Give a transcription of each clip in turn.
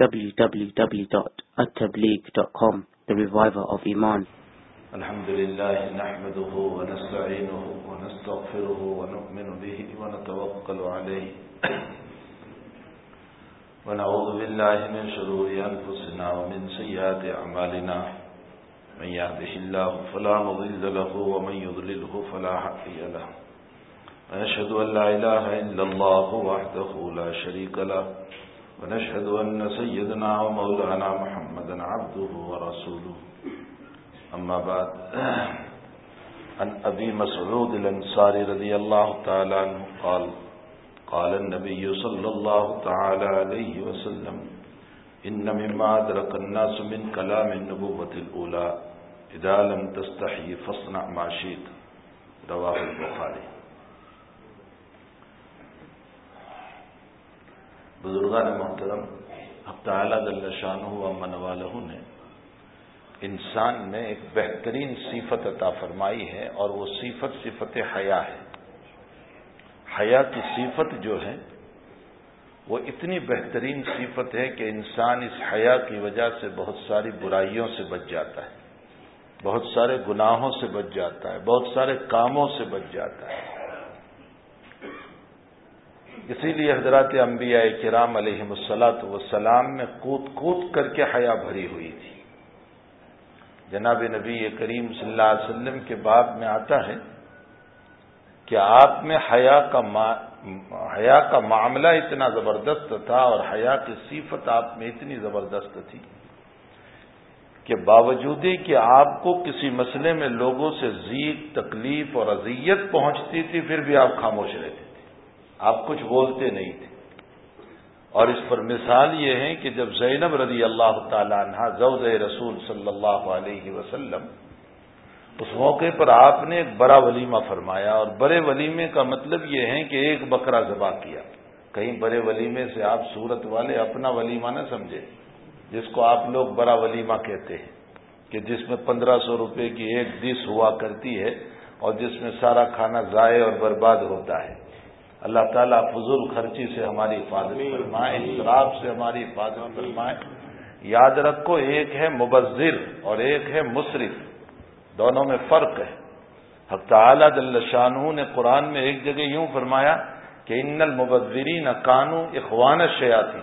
www.attableek.com The Reviver of Iman. الحمد لله نحمده ونستعينه ونستغفره ونؤمن به ونتوكل عليه ونعوذ بالله من شرور أنفسنا ومن سيئات أعمالنا من يهده الله فلا مضل له ومن يضلله فلا حقي له ونشهد أن لا إله إلا الله وحده لا شريك له ونشهد أن سيدنا ومولانا محمدا عبده ورسوله. أما بعد، عن أبي مسعود الأنصاري رضي الله تعالى عنه قال قال النبي صلى الله تعالى عليه وسلم، إن مما أدرك الناس من كلام النبوة الأولى، إذا لم تستحي فاصنع ما شئت. رواه البخاري. بزرگان محترم، اب تعالیٰ دل شاہ و منوالہ نے انسان میں ایک بہترین صفت عطا فرمائی ہے اور وہ صفت صفت حیا ہے۔ حیا کی صفت جو ہے، وہ اتنی بہترین صفت ہے کہ انسان اس حیا کی وجہ سے بہت ساری برائیوں سے بچ جاتا ہے، بہت سارے گناہوں سے بچ جاتا ہے، بہت سارے کاموں سے بچ جاتا ہے۔ اسی لیے حضرات انبیاء کرام علیہ مسلاط وسلام میں کود کود کر کے حیا بھری ہوئی تھی۔ جناب نبی کریم صلی اللہ علیہ وسلم کے باب میں آتا ہے کہ آپ میں حیا کا حیا کا معاملہ اتنا زبردست تھا اور حیا کی صفت آپ میں اتنی زبردست تھی کہ باوجود کہ آپ کو کسی مسئلے میں لوگوں سے زیق تکلیف اور اذیت پہنچتی تھی، پھر بھی آپ خاموش رہتے۔ آپ کچھ بولتے نہیں تھے۔ اور اس پر مثال یہ ہے کہ جب زینب رضی اللہ تعالی عنہ زوز رسول صلی اللہ علیہ وسلم، اس موقع پر آپ نے ایک بڑا ولیمہ فرمایا اور بڑے ولیمے کا مطلب یہ ہے کہ ایک بکرا ذبح کیا۔ کہیں بڑے ولیمے سے آپ صورت والے اپنا ولیمہ نہ سمجھے جس کو آپ لوگ بڑا ولیمہ کہتے ہیں، کہ جس میں پندرہ سو روپے کی ایک ڈش ہوا کرتی ہے اور جس میں سارا کھانا ضائع اور برباد ہوتا ہے۔ اللہ تعالیٰ فضول خرچی سے ہماری حفاظت فرمائے شراب سے ہماری حفاظت فرمائے۔ یاد رکھو ایک ہے مبذر اور ایک ہے مصرف دونوں میں فرق ہے۔ حق تعالیٰ دل شاہ نے قرآن میں ایک جگہ یوں فرمایا کہ ان المبذرین کانو اخوان شیاتی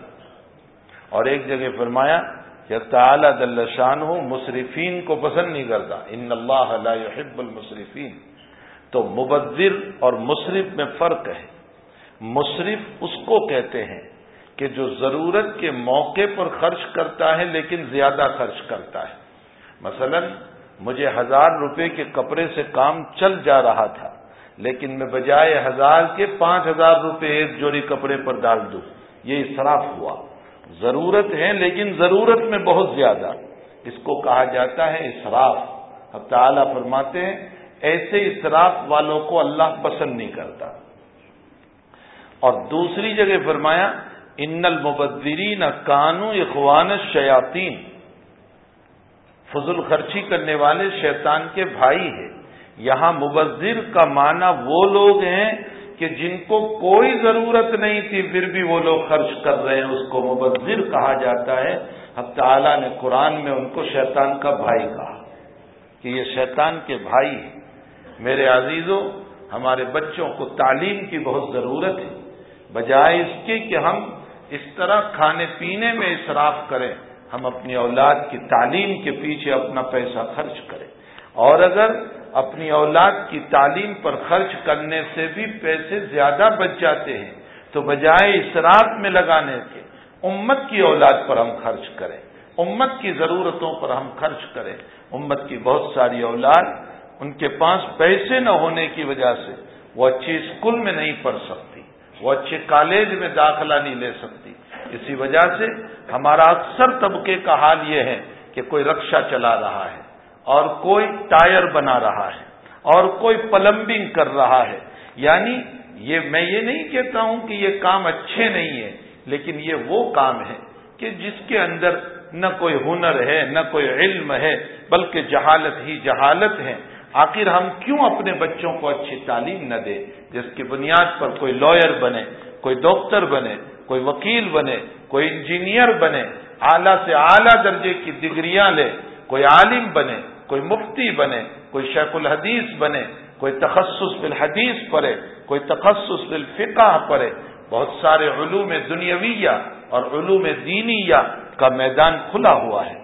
اور ایک جگہ فرمایا کہ تعالیٰ دل شاہ مصرفین کو پسند نہیں کرتا۔ ان اللہ يحب المصرفین۔ تو مبذر اور مصرف میں فرق ہے۔ مصرف اس کو کہتے ہیں کہ جو ضرورت کے موقع پر خرچ کرتا ہے لیکن زیادہ خرچ کرتا ہے۔ مثلا مجھے ہزار روپے کے کپڑے سے کام چل جا رہا تھا، لیکن میں بجائے ہزار کے پانچ ہزار روپے ایک جوڑی کپڑے پر ڈال دوں۔ یہ اصراف ہوا۔ ضرورت ہے لیکن ضرورت میں بہت زیادہ۔ اس کو کہا جاتا ہے اسراف اب تعالیٰ فرماتے ہیں، ایسے اسراف والوں کو اللہ پسند نہیں کرتا۔ اور دوسری جگہ فرمایا، ان المبدرین کانو اخوان شیاتین فضل خرچی کرنے والے شیطان کے بھائی ہیں۔ یہاں مبذر کا معنی وہ لوگ ہیں کہ جن کو کوئی ضرورت نہیں تھی، پھر بھی وہ لوگ خرچ کر رہے ہیں۔ اس کو مبذر کہا جاتا ہے۔ اب تعالیٰ نے قرآن میں ان کو شیطان کا بھائی کہا کہ یہ شیطان کے بھائی ہیں۔ میرے عزیزوں ہمارے بچوں کو تعلیم کی بہت ضرورت ہے۔ بجائے اس کی کہ ہم اس طرح کھانے پینے میں اصراف کریں، ہم اپنی اولاد کی تعلیم کے پیچھے اپنا پیسہ خرچ کریں۔ اور اگر اپنی اولاد کی تعلیم پر خرچ کرنے سے بھی پیسے زیادہ بچ جاتے ہیں، تو بجائے اصراف میں لگانے کے، امت کی اولاد پر ہم خرچ کریں۔ امت کی ضرورتوں پر ہم خرچ کریں۔ امت کی بہت ساری اولاد، ان کے پاس پیسے نہ ہونے کی وجہ سے وہ اچھی اسکول میں نہیں پڑھ سکتی وہ اچھے کالج میں داخلہ نہیں لے سکتی۔ اسی وجہ سے ہمارا اکثر طبقے کا حال یہ ہے کہ کوئی رکشا چلا رہا ہے اور کوئی ٹائر بنا رہا ہے اور کوئی پلمبنگ کر رہا ہے۔ یعنی یہ میں یہ نہیں کہتا ہوں کہ یہ کام اچھے نہیں ہے لیکن یہ وہ کام ہے کہ جس کے اندر نہ کوئی ہنر ہے، نہ کوئی علم ہے، بلکہ جہالت ہی جہالت ہے۔ آخر ہم کیوں اپنے بچوں کو اچھی تعلیم نہ دیں؟ جس کی بنیاد پر کوئی لائر بنے، کوئی ڈاکٹر بنے، کوئی وکیل بنے، کوئی انجینئر بنے، اعلیٰ سے اعلیٰ درجے کی ڈگریاں لے، کوئی عالم بنے، کوئی مفتی بنے، کوئی شیخ الحدیث بنے، کوئی تخصص بالحدیث پڑھے، کوئی تخصص بالفقہ پڑھے۔ بہت سارے علوم دنیاویہ اور علوم دینیا کا میدان کھلا ہوا ہے۔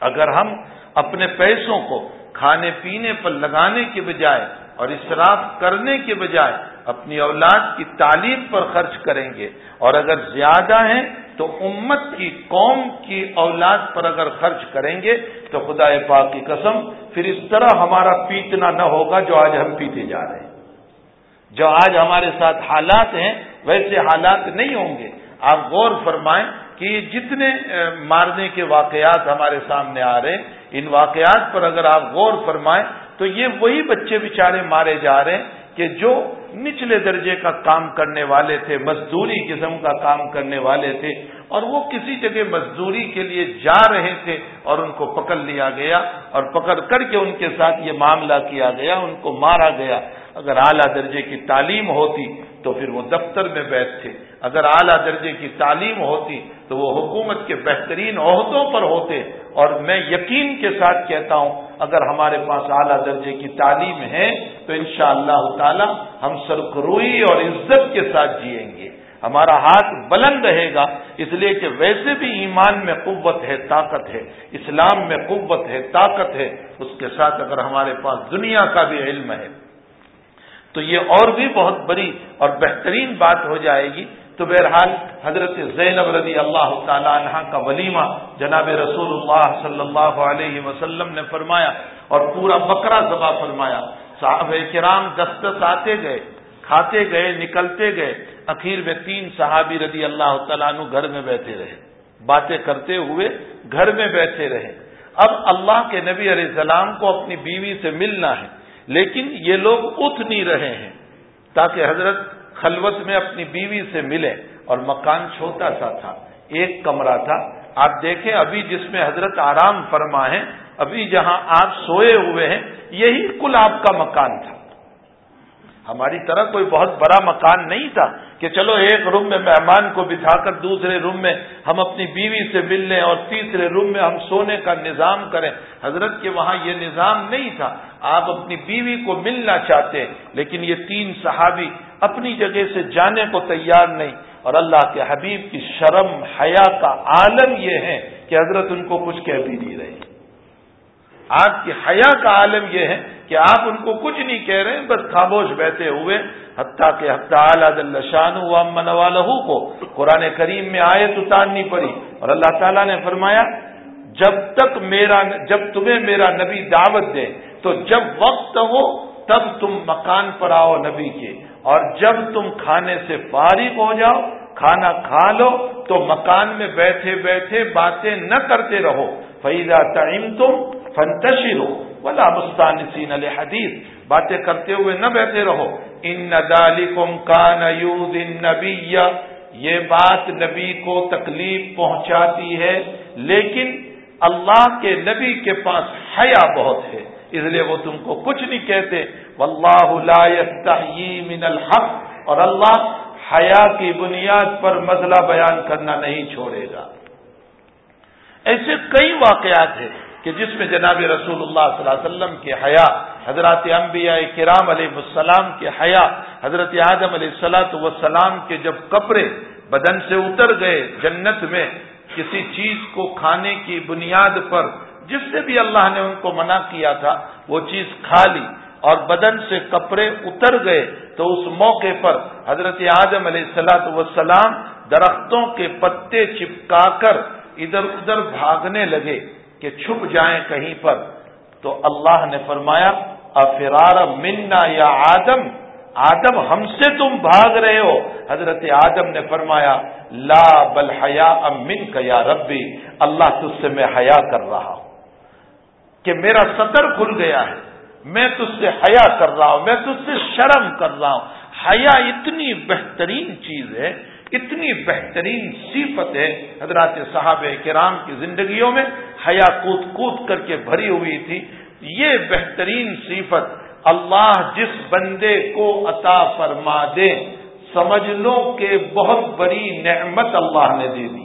اگر ہم اپنے پیسوں کو کھانے پینے پر لگانے کے بجائے اور اسراف کرنے کے بجائے اپنی اولاد کی تعلیم پر خرچ کریں گے۔ اور اگر زیادہ ہیں تو امت کی قوم کی اولاد پر اگر خرچ کریں گے تو خدا پاک کی قسم، پھر اس طرح ہمارا پیتنا نہ ہوگا جو آج ہم پیتے جا رہے ہیں۔ جو آج ہمارے ساتھ حالات ہیں، ویسے حالات نہیں ہوں گے۔ آپ غور فرمائیں کہ جتنے مارنے کے واقعات ہمارے سامنے آ رہے ہیں، ان واقعات پر اگر آپ غور فرمائیں تو یہ وہی بچے بچارے مارے جا رہے ہیں کہ جو نچلے درجے کا کام کرنے والے تھے، مزدوری قسم کا کام کرنے والے تھے، اور وہ کسی جگہ مزدوری کے لیے جا رہے تھے اور ان کو پکڑ لیا گیا اور پکڑ کر کے ان کے ساتھ یہ معاملہ کیا گیا، ان کو مارا گیا۔ اگر اعلیٰ درجے کی تعلیم ہوتی تو پھر وہ دفتر میں بیٹھتے۔ اگر اعلیٰ درجے کی تعلیم ہوتی تو وہ حکومت کے بہترین عہدوں پر ہوتے اور میں یقین کے ساتھ کہتا ہوں، اگر ہمارے پاس اعلیٰ درجے کی تعلیم ہے، تو ان شاء اللہ تعالی ہم سرخروئی اور عزت کے ساتھ جیئیں گے۔ ہمارا ہاتھ بلند رہے گا، اس لیے کہ ویسے بھی ایمان میں قوت ہے، طاقت ہے، اسلام میں قوت ہے، طاقت ہے۔ اس کے ساتھ اگر ہمارے پاس دنیا کا بھی علم ہے، تو یہ اور بھی بہت بڑی اور بہترین بات ہو جائے گی۔ تو بہرحال حضرت زینب رضی اللہ تعالیٰ عنہ کا ولیمہ جناب رسول اللہ صلی اللہ علیہ وسلم نے فرمایا اور پورا بکرا ذبح فرمایا۔ صاحب کرام دس دس آتے گئے، کھاتے گئے، نکلتے گئے۔ اخیر میں تین صحابی رضی اللہ تعالیٰ عنہ گھر میں بیٹھے رہے۔ باتیں کرتے ہوئے گھر میں بیٹھے رہے۔ اب اللہ کے نبی علیہ السلام کو اپنی بیوی سے ملنا ہے، لیکن یہ لوگ اٹھ نہیں رہے ہیں۔ تاکہ حضرت خلوت میں اپنی بیوی سے ملے اور مکان چھوٹا سا تھا، ایک کمرہ تھا۔ آپ دیکھیں ابھی جس میں حضرت آرام فرما ہے ابھی جہاں آپ سوئے ہوئے ہیں، یہی کل آپ کا مکان تھا۔ ہماری طرح کوئی بہت بڑا مکان نہیں تھا کہ چلو ایک روم میں مہمان کو بٹھا کر دوسرے روم میں ہم اپنی بیوی سے مل لیں اور تیسرے روم میں ہم سونے کا نظام کریں۔ حضرت کے وہاں یہ نظام نہیں تھا۔ آپ اپنی بیوی کو ملنا چاہتے لیکن یہ تین صحابی اپنی جگہ سے جانے کو تیار نہیں۔ اور اللہ کے حبیب کی شرم، حیا کا عالم یہ ہے کہ حضرت ان کو کچھ کہہ بھی نہیں رہی آپ کی حیا کا عالم یہ ہے کہ آپ ان کو کچھ نہیں کہہ رہے ہیں، بس خاموش بیٹھے ہوئے۔ حتیٰ کہ حتیٰ شان ہوا کو قرآن کریم میں آئے تو تاننی پڑی۔ اور اللہ تعالیٰ نے فرمایا، جب تک میرا، جب تمہیں میرا نبی دعوت دے، تو جب وقت ہو تب تم مکان پر آؤ نبی کے۔ اور جب تم کھانے سے فارغ ہو جاؤ، کھانا کھا لو، تو مکان میں بیٹھے بیٹھے باتیں نہ کرتے رہو۔ فیضا تعیم تم فنتشی ہو مستانسین الحدیث باتیں کرتے ہوئے نہ بیٹھے رہو۔ ان ندالکم کا نبی یہ بات نبی کو تکلیف پہنچاتی ہے، لیکن اللہ کے نبی کے پاس حیا بہت ہے، اس لیے وہ تم کو کچھ نہیں کہتے۔ واللہ لا من الحق۔ اور اللہ حیا کی بنیاد پر مزلہ بیان کرنا نہیں چھوڑے گا۔ ایسے کئی واقعات ہیں۔ کہ جس میں جناب رسول اللہ صلی اللہ علیہ وسلم کے حیا، حضرات انبیاء کرام علیہ السلام کے حیا، حضرت آدم علیہ السلاۃ وسلام کے جب کپڑے بدن سے اتر گئے جنت میں، کسی چیز کو کھانے کی بنیاد پر، جس سے بھی اللہ نے ان کو منع کیا تھا، وہ چیز کھا لی اور بدن سے کپڑے اتر گئے، تو اس موقع پر حضرت آدم علیہ السلاۃ وسلام درختوں کے پتے چپکا کر ادھر ادھر بھاگنے لگے۔ کہ چھپ جائیں کہیں پر۔ تو اللہ نے فرمایا، افرار منا یا آدم؟ آدم، ہم سے تم بھاگ رہے ہو۔ حضرت آدم نے فرمایا، لا، بل حیا امن کا یا ربی، اللہ تج سے میں حیا کر رہا ہوں۔ کہ میرا سطر کھل گیا ہے، میں تج سے حیا کر رہا ہوں، میں تج سے شرم کر رہا ہوں۔ حیا اتنی بہترین چیز ہے اتنی بہترین صفت ہے حضرات صاحب کرام کی زندگیوں میں حیا کود کود کر کے بھری ہوئی تھی۔ یہ بہترین صفت اللہ جس بندے کو عطا فرما دے، سمجھ لو کہ بہت بڑی نعمت اللہ نے دے دی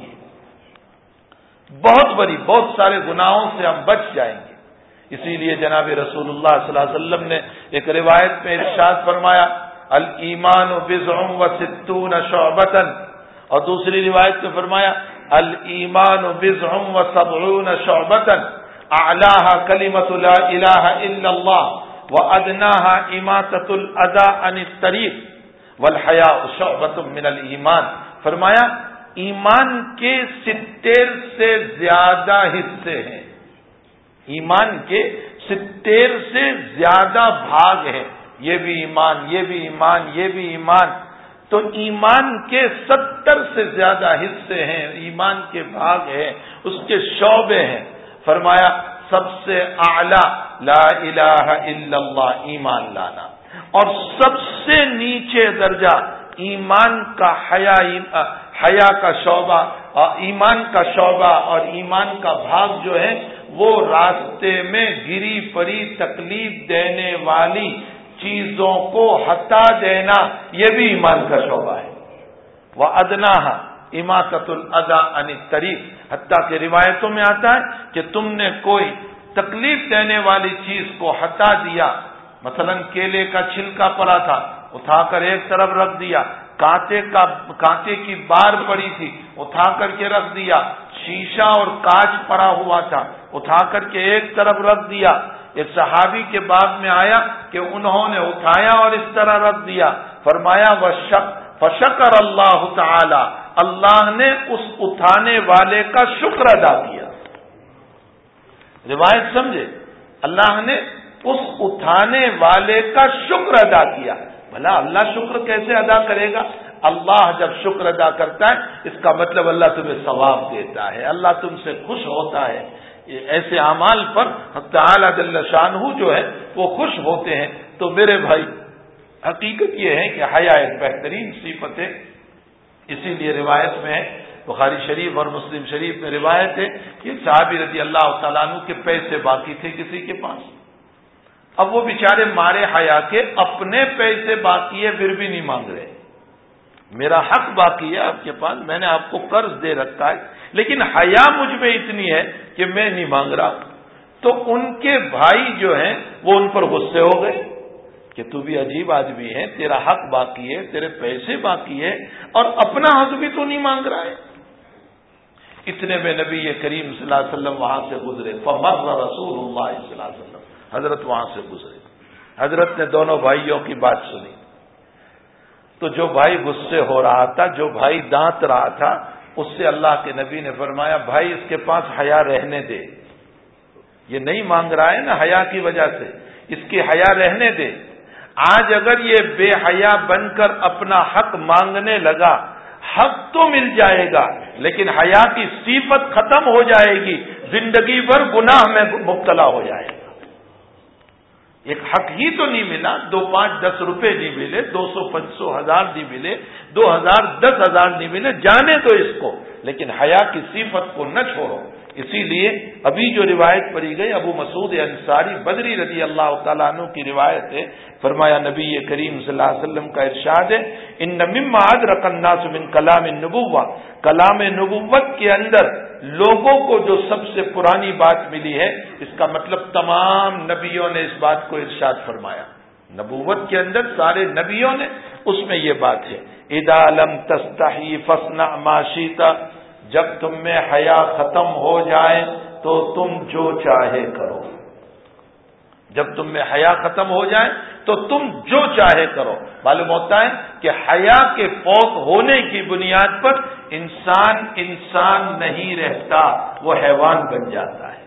بہت بڑی، بہت سارے گناہوں سے ہم بچ جائیں گے۔ اسی لیے جناب رسول اللہ صلی اللہ علیہ وسلم نے ایک روایت میں ارشاد فرمایا المان و بزم و ستون شعبتن اور دوسری روایت میں فرمایا المان و بزم و صبرون شعبتن اعلیٰ کلیمت اللہ الا اللہ و ادنا اماطت الادا ان طریق والحیاء شعبت من الایمان۔ فرمایا، ایمان کے ستر سے زیادہ حصے ہیں۔ ایمان کے ستر سے زیادہ بھاگ ہیں۔ یہ بھی ایمان، یہ بھی ایمان، یہ بھی ایمان۔ تو ایمان کے ستر سے زیادہ حصے ہیں، ایمان کے بھاگ ہیں، اس کے شعبے ہیں۔ فرمایا، سب سے اعلی، لا الہ الا اللہ، ایمان لانا۔ اور سب سے نیچے درجہ، ایمان کا حیا حیا کا شعبہ، ایمان کا شعبہ اور ایمان کا بھاگ جو ہے، وہ راستے میں گری پڑی تکلیف دینے والی چیزوں کو ہٹا دینا، یہ بھی ایمان کا شعبہ ہے۔ وہ ادنا اماطت الادا ان طریق حتیٰ کہ روایتوں میں آتا ہے کہ تم نے کوئی تکلیف دینے والی چیز کو ہٹا دیا۔ مثلا کیلے کا چھلکا پڑا تھا، اٹھا کر ایک طرف رکھ دیا۔ کانٹے کا، کانٹے کی بار پڑی تھی، اٹھا کر کے رکھ دیا۔ شیشہ اور کاچ پڑا ہوا تھا، اٹھا کر کے ایک طرف رکھ دیا۔ ایک صحابی کے بعد میں آیا کہ انہوں نے اٹھایا اور اس طرح رکھ دیا۔ فرمایا وہ شک فشکر اللہ تعالی۔ اللہ نے اس اٹھانے والے کا شکر ادا کیا۔ روایت سمجھے؟ اللہ نے اس اٹھانے والے کا شکر ادا کیا۔ بھلا اللہ شکر کیسے ادا کرے گا؟ اللہ جب شکر ادا کرتا ہے، اس کا مطلب اللہ تمہیں ثواب دیتا ہے۔ اللہ تم سے خوش ہوتا ہے۔ ایسے اعمال پر تعالی دل شان جو ہے، وہ خوش ہوتے ہیں۔ تو میرے بھائی، حقیقت یہ ہے کہ حیا ایک بہترین صفت ہے۔ اسی لیے روایت میں ہے، بخاری شریف اور مسلم شریف میں روایت ہے کہ صحابی رضی اللہ تعالیٰ عنہ کے پیسے باقی تھے کسی کے پاس۔ اب وہ بیچارے مارے حیا کے اپنے پیسے باقی ہے پھر بھی نہیں مانگ رہے۔ میرا حق باقی ہے آپ کے پاس، میں نے آپ کو قرض دے رکھا ہے۔ لیکن حیا مجھ میں اتنی ہے کہ میں نہیں مانگ رہا۔ تو ان کے بھائی جو ہیں، وہ ان پر غصے ہو گئے کہ تو بھی عجیب آدمی ہے، تیرا حق باقی ہے، تیرے پیسے باقی ہے اور اپنا حق بھی تو نہیں مانگ رہا ہے۔ اتنے میں نبی کریم صلی اللہ علیہ وسلم وہاں سے گزرے۔ فمر رسول اللہ صلی اللہ علیہ وسلم۔ حضرت وہاں سے گزرے۔ حضرت نے دونوں بھائیوں کی بات سنی۔ تو جو بھائی غصے ہو رہا تھا، جو بھائی دانت رہا تھا اس سے اللہ کے نبی نے فرمایا، بھائی، اس کے پاس حیا رہنے دے۔ یہ نہیں مانگ رہا ہے نا حیا کی وجہ سے۔ اس کی حیا رہنے دے۔ آج اگر یہ بے حیا بن کر اپنا حق مانگنے لگا، حق تو مل جائے گا، لیکن حیا کی صفت ختم ہو جائے گی، زندگی بھر گناہ میں مبتلا ہو جائے گا۔ ایک حق ہی تو نہیں ملا، دو پانچ دس روپے نہیں ملے، دو سو، پانچ سو ہزار نہیں ملے، دو ہزار، دس ہزار نہیں ملے، جانے تو اس کو، لیکن حیا کی صفت کو نہ چھوڑو۔ اسی لیے ابھی جو روایت پڑی گئی، ابو مسعود انصاری بدری رضی اللہ تعالیٰ عنہ کی روایت ہے۔ فرمایا، نبی کریم صلی اللہ علیہ وسلم کا ارشاد ہے، ان نماد رقنا من کلام نبوا کلام نبوت کے اندر لوگوں کو جو سب سے پرانی بات ملی ہے، اس کا مطلب تمام نبیوں نے اس بات کو ارشاد فرمایا۔ نبوت کے اندر سارے نبیوں نے اس میں یہ بات ہے۔ ادا لم تستحی فسنا معاشیتا جب تم میں حیا ختم ہو جائے تو تم جو چاہے کرو۔ جب تم میں حیا ختم ہو جائے تو تم جو چاہے کرو۔ معلوم ہوتا ہے کہ حیا کے فوق ہونے کی بنیاد پر انسان انسان نہیں رہتا، وہ حیوان بن جاتا ہے،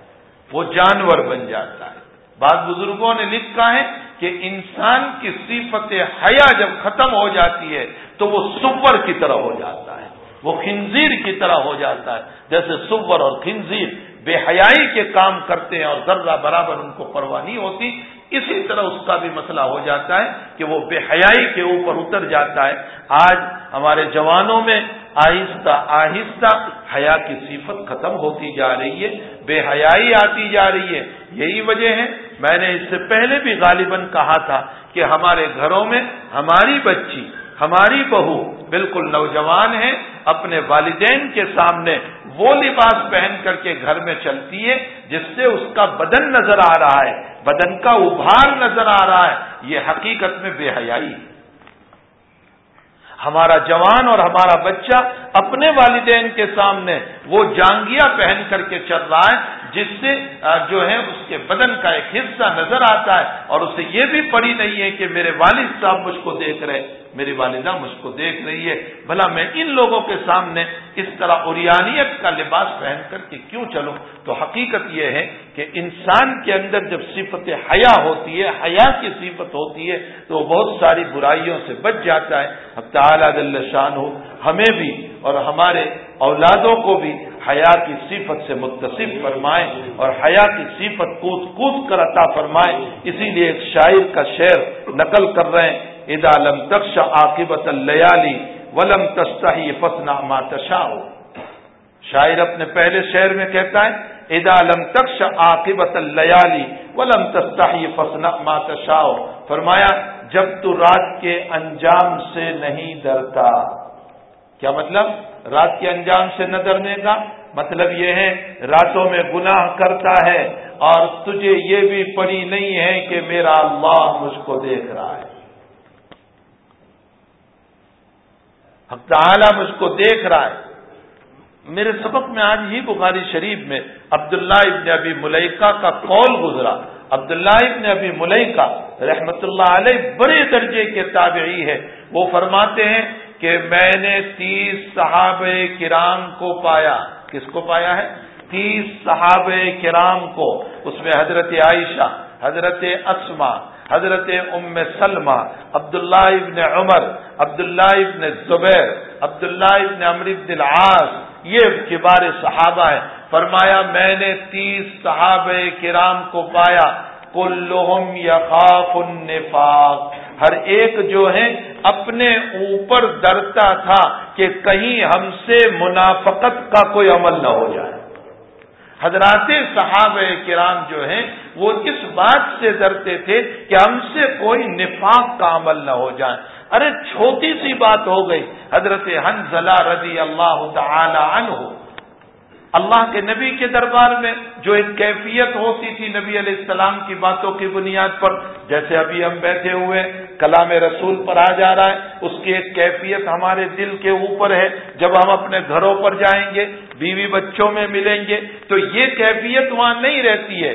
وہ جانور بن جاتا ہے۔ بعض بزرگوں نے لکھا ہے کہ انسان کی صفت حیا جب ختم ہو جاتی ہے تو وہ سپر کی طرح ہو جاتا ہے۔ وہ خنزیر کی طرح ہو جاتا ہے۔ جیسے سور اور خنزیر بے حیائی کے کام کرتے ہیں اور ذرہ برابر ان کو پرواہ نہیں ہوتی، اسی طرح اس کا بھی مسئلہ ہو جاتا ہے کہ وہ بے حیائی کے اوپر اتر جاتا ہے۔ آج ہمارے جوانوں میں آہستہ آہستہ حیا کی صفت ختم ہوتی جا رہی ہے، بے حیائی آتی جا رہی ہے۔ یہی وجہ ہے، میں نے اس سے پہلے بھی غالباً کہا تھا کہ ہمارے گھروں میں ہماری بچی ہماری بہو بالکل نوجوان ہے، اپنے والدین کے سامنے وہ لباس پہن کر کے گھر میں چلتی ہے، جس سے اس کا بدن نظر آ رہا ہے، بدن کا ابھار نظر آ رہا ہے۔ یہ حقیقت میں بے حیائی ہے۔ ہمارا جوان اور ہمارا بچہ اپنے والدین کے سامنے وہ جانگیا پہن کر کے چل رہا ہے جس سے جو ہے، اس کے بدن کا ایک حصہ نظر آتا ہے اور اسے یہ بھی پڑی نہیں ہے کہ میرے والد صاحب مجھ کو دیکھ رہے، میری والدہ مجھ کو دیکھ رہی ہے۔ بھلا میں ان لوگوں کے سامنے اس طرح اوریانیت کا لباس پہن کر کے کیوں چلوں؟ تو حقیقت یہ ہے کہ انسان کے اندر جب صفت حیا ہوتی ہے، حیا کی صفت ہوتی ہے، تو وہ بہت ساری برائیوں سے بچ جاتا ہے۔ اب تعالی شان ہو ہمیں بھی اور ہمارے اولادوں کو بھی حیا کی صفت سے متصف فرمائے اور حیا کی صفت کود کود کر عطا فرمائے۔ اسی لیے ایک شاعر کا شعر نقل کر رہے ہیں۔ ادا لم تخش عاقبت اللیالی ولم تستحی فسنا ما تشاء۔ شاعر اپنے پہلے شعر میں کہتا ہے ادا لم تخش عاقبت اللیالی ولم تستحی فسنا ما تشاء۔ فرمایا، جب تو رات کے انجام سے نہیں ڈرتا۔ کیا مطلب؟ رات کے انجام سے نہ ڈرنے کا مطلب یہ ہے، راتوں میں گناہ کرتا ہے اور تجھے یہ بھی پڑی نہیں ہے کہ میرا اللہ مجھ کو دیکھ رہا ہے۔ حق تعالی مجھ کو دیکھ رہا ہے۔ میرے سبق میں آج ہی بخاری شریف میں عبداللہ ابن ابی ملکہ کا قول گزرا۔ عبداللہ ابن ابی ملکہ رحمت اللہ علیہ بڑے درجے کے تابعی ہے وہ فرماتے ہیں کہ میں نے تیس صحابہ کرام کو پایا۔ کس کو پایا ہے؟ تیس صحابہ کرام کو۔ اس میں حضرت عائشہ، حضرت اسما حضرت ام سلمہ، عبداللہ ابن عمر، عبداللہ ابن زبیر، عبداللہ ابن امر ابن العاص، یہ کبار صحابہ ہے فرمایا، میں نے تیس صحابہ کرام کو پایا۔ کلہم یخاف النفاق۔ ہر ایک جو ہے اپنے اوپر ڈرتا تھا کہ کہیں ہم سے منافقت کا کوئی عمل نہ ہو جائے۔ حضرات صحابہ کرام جو ہیں وہ اس بات سے ڈرتے تھے کہ ہم سے کوئی نفاق کا عمل نہ ہو جائے۔ ارے چھوٹی سی بات ہو گئی۔ حضرت حنزلہ رضی اللہ تعالی عنہ اللہ کے نبی کے دربار میں جو ایک کیفیت ہوتی تھی نبی علیہ السلام کی باتوں کی بنیاد پر، جیسے ابھی ہم بیٹھے ہوئے، کلام رسول پر آ جا رہا ہے، اس کی ایک کیفیت ہمارے دل کے اوپر ہے، جب ہم اپنے گھروں پر جائیں گے، بیوی بچوں میں ملیں گے، تو یہ کیفیت وہاں نہیں رہتی ہے۔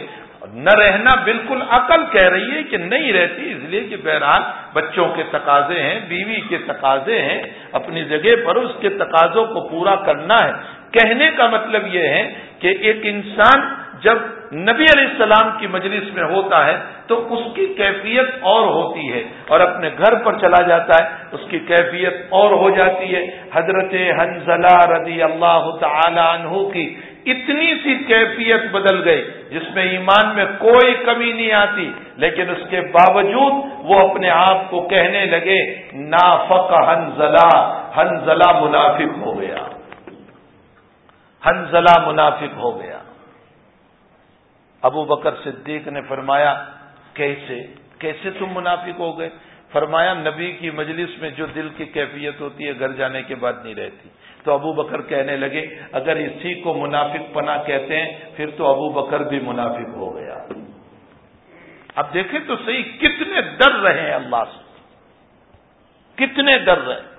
نہ رہنا بالکل عقل کہہ رہی ہے کہ نہیں رہتی، اس لیے کہ بہرحال بچوں کے تقاضے ہیں، بیوی کے تقاضے ہیں، اپنی جگہ پر اس کے تقاضوں کو پورا کرنا ہے۔ کہنے کا مطلب یہ ہے کہ ایک انسان جب نبی علیہ السلام کی مجلس میں ہوتا ہے تو اس کی کیفیت اور ہوتی ہے اور اپنے گھر پر چلا جاتا ہے، اس کی کیفیت اور ہو جاتی ہے۔ حضرت حنزلہ رضی اللہ تعالی عنہ کی اتنی سی کیفیت بدل گئی جس میں ایمان میں کوئی کمی نہیں آتی، لیکن اس کے باوجود وہ اپنے آپ کو کہنے لگے، نافق حنزلہ حنزلہ منافق ہو گیا۔ حنزلہ منافق ہو گیا۔ ابو بکر صدیق نے فرمایا، کیسے؟ کیسے تم منافق ہو گئے؟ فرمایا، نبی کی مجلس میں جو دل کی کیفیت ہوتی ہے، گھر جانے کے بعد نہیں رہتی۔ تو ابو بکر کہنے لگے، اگر اسی کو منافق پنا کہتے ہیں، پھر تو ابو بکر بھی منافق ہو گیا۔ اب دیکھیں تو صحیح، کتنے ڈر رہے ہیں اللہ سے۔ کتنے ڈر رہے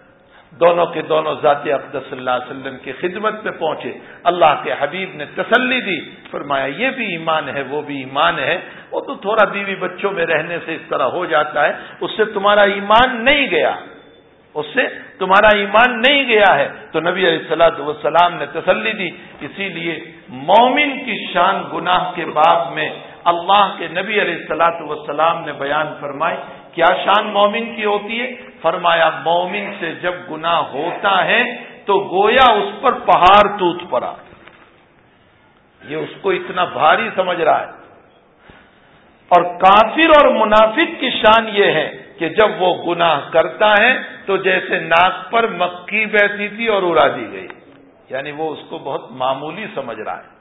دونوں کے دونوں ذات اقدس صلی اللہ علیہ وسلم کی خدمت میں پہنچے۔ اللہ کے حبیب نے تسلی دی۔ فرمایا، یہ بھی ایمان ہے، وہ بھی ایمان ہے۔ وہ تو تھوڑا بیوی بچوں میں رہنے سے اس طرح ہو جاتا ہے، اس سے تمہارا ایمان نہیں گیا۔ اس سے تمہارا ایمان نہیں گیا ہے۔ تو نبی علیہ السلاۃ والسلام نے تسلی دی۔ اسی لیے مومن کی شان گناہ کے بعد میں اللہ کے نبی علیہ السلاۃ والسلام نے بیان فرمائی، کیا شان مومن کی ہوتی ہے؟ فرمایا، مومن سے جب گنا ہوتا ہے تو گویا اس پر پہاڑ ٹوٹ پڑا۔ یہ اس کو اتنا بھاری سمجھ رہا ہے۔ اور کافر اور منافق کی شان یہ ہے کہ جب وہ گناہ کرتا ہے تو جیسے ناک پر مکھی بیٹھی تھی اور اڑا دی گئی۔ یعنی وہ اس کو بہت معمولی سمجھ رہا ہے۔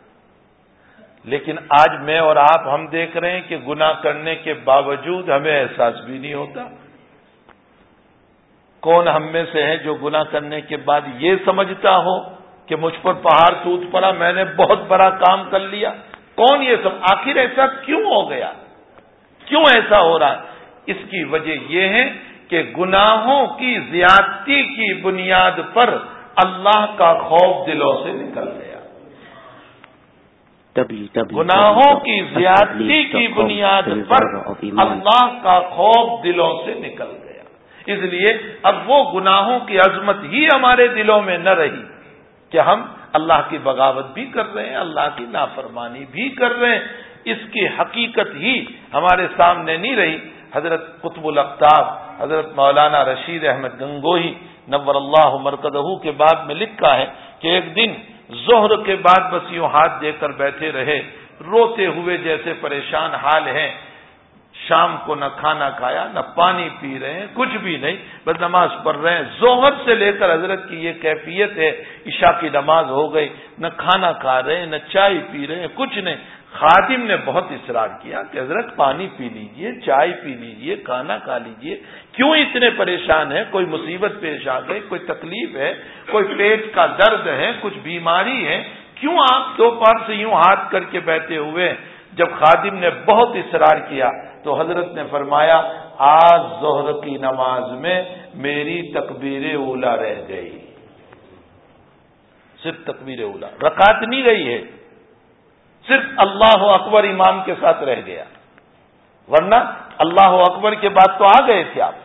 لیکن آج میں اور آپ ہم دیکھ رہے ہیں کہ گناہ کرنے کے باوجود ہمیں احساس بھی نہیں ہوتا۔ کون ہم میں سے ہے جو گنا کرنے کے بعد یہ سمجھتا ہو کہ مجھ پر پہاڑ ٹوٹ پڑا میں نے بہت بڑا کام کر لیا۔ کون یہ سب آخر ایسا کیوں ہو گیا؟ کیوں ایسا ہو رہا؟ ہے اس کی وجہ یہ ہے کہ گناہوں کی زیادتی کی بنیاد پر اللہ کا خوف دلوں سے نکل گیا۔ گناہوں کی زیادتی کی بنیاد پر اللہ کا خوف دلوں سے نکل گیا۔ اس لیے اب وہ گناہوں کی عظمت ہی ہمارے دلوں میں نہ رہی کہ ہم اللہ کی بغاوت بھی کر رہے ہیں، اللہ کی نافرمانی بھی کر رہے ہیں۔ اس کی حقیقت ہی ہمارے سامنے نہیں رہی۔ حضرت قطب الختاب حضرت مولانا رشید احمد گنگوہی نور اللہ مرکدہ کے بعد میں لکھا ہے کہ ایک دن زہر کے بعد بس یوں ہاتھ دے کر بیٹھے رہے۔ روتے ہوئے جیسے پریشان حال ہیں۔ شام کو نہ کھانا کھایا، نہ پانی پی رہے ہیں، کچھ بھی نہیں، بس نماز پڑھ رہے ہیں۔ زہر سے لے کر حضرت کی یہ کیفیت ہے، عشاء کی نماز ہو گئی، نہ کھانا کھا رہے ہیں، نہ چائے پی رہے ہیں، کچھ نہیں۔ خادم نے بہت اصرار کیا کہ حضرت پانی پی لیجیے، چائے پی لیجیے، کھانا کھا لیجیے۔ کیوں اتنے پریشان ہیں؟ کوئی مصیبت پیش آ گئی، کوئی تکلیف ہے، کوئی پیٹ کا درد ہے، کچھ بیماری ہے کیوں آپ دوپہر سے یوں ہاتھ کر کے بیٹھے ہوئے جب خادم نے بہت اصرار کیا تو حضرت نے فرمایا، آج ظہر کی نماز میں میری تکبیر اولا رہ گئی۔ صرف تکبیر اولا۔ رکعت نہیں گئی ہے۔ صرف اللہ اکبر امام کے ساتھ رہ گیا۔ ورنہ اللہ اکبر کے بعد تو آ گئے تھے آپ۔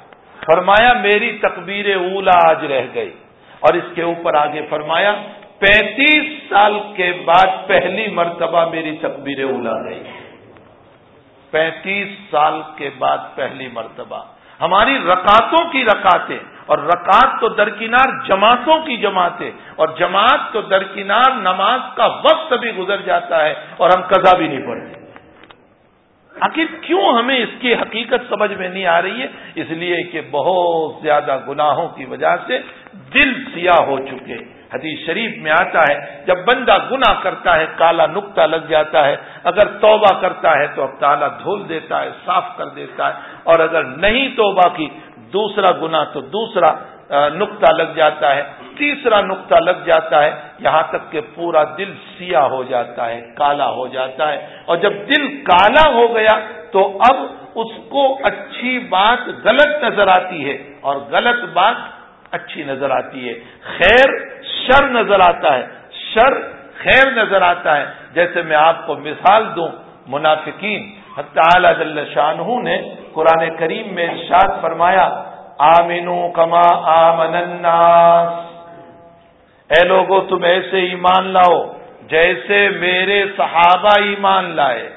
فرمایا، میری تکبیر اولا آج رہ گئی۔ اور اس کے اوپر آگے فرمایا، پینتیس سال کے بعد پہلی مرتبہ میری تکبیر اولا گئی پینتیس سال کے بعد پہلی مرتبہ۔ ہماری رکاتوں کی رکاتیں اور رکعت تو درکنار جماعتوں کی جماعتیں، اور جماعت تو درکنار نماز کا وقت بھی گزر جاتا ہے، اور ہم قضا بھی نہیں پڑھتے۔ آخر کیوں ہمیں اس کی حقیقت سمجھ میں نہیں آ رہی ہے؟ اس لیے کہ بہت زیادہ گناہوں کی وجہ سے دل سیاہ ہو چکے۔ حدیث شریف میں آتا ہے، جب بندہ گنا کرتا ہے، کالا نقطہ لگ جاتا ہے، اگر توبہ کرتا ہے تو اب تالا دھول دیتا ہے، صاف کر دیتا ہے، اور اگر نہیں توبہ کی، دوسرا گنا تو دوسرا نقطہ لگ جاتا ہے، تیسرا نقطہ لگ جاتا ہے، یہاں تک کہ پورا دل سیاہ ہو جاتا ہے، کالا ہو جاتا ہے، اور جب دل کالا ہو گیا تو اب اس کو اچھی بات غلط نظر آتی ہے، اور غلط بات اچھی نظر آتی ہے۔ خیر شر نظر آتا ہے، شر خیر نظر آتا ہے۔ جیسے میں آپ کو مثال دوں، منافقین تعالی جل شاہ نے قرآن کریم میں ارشاد فرمایا آمینو کما آمن الناس۔ اے لوگو، تم ایسے ایمان لاؤ جیسے میرے صحابہ ایمان لائے۔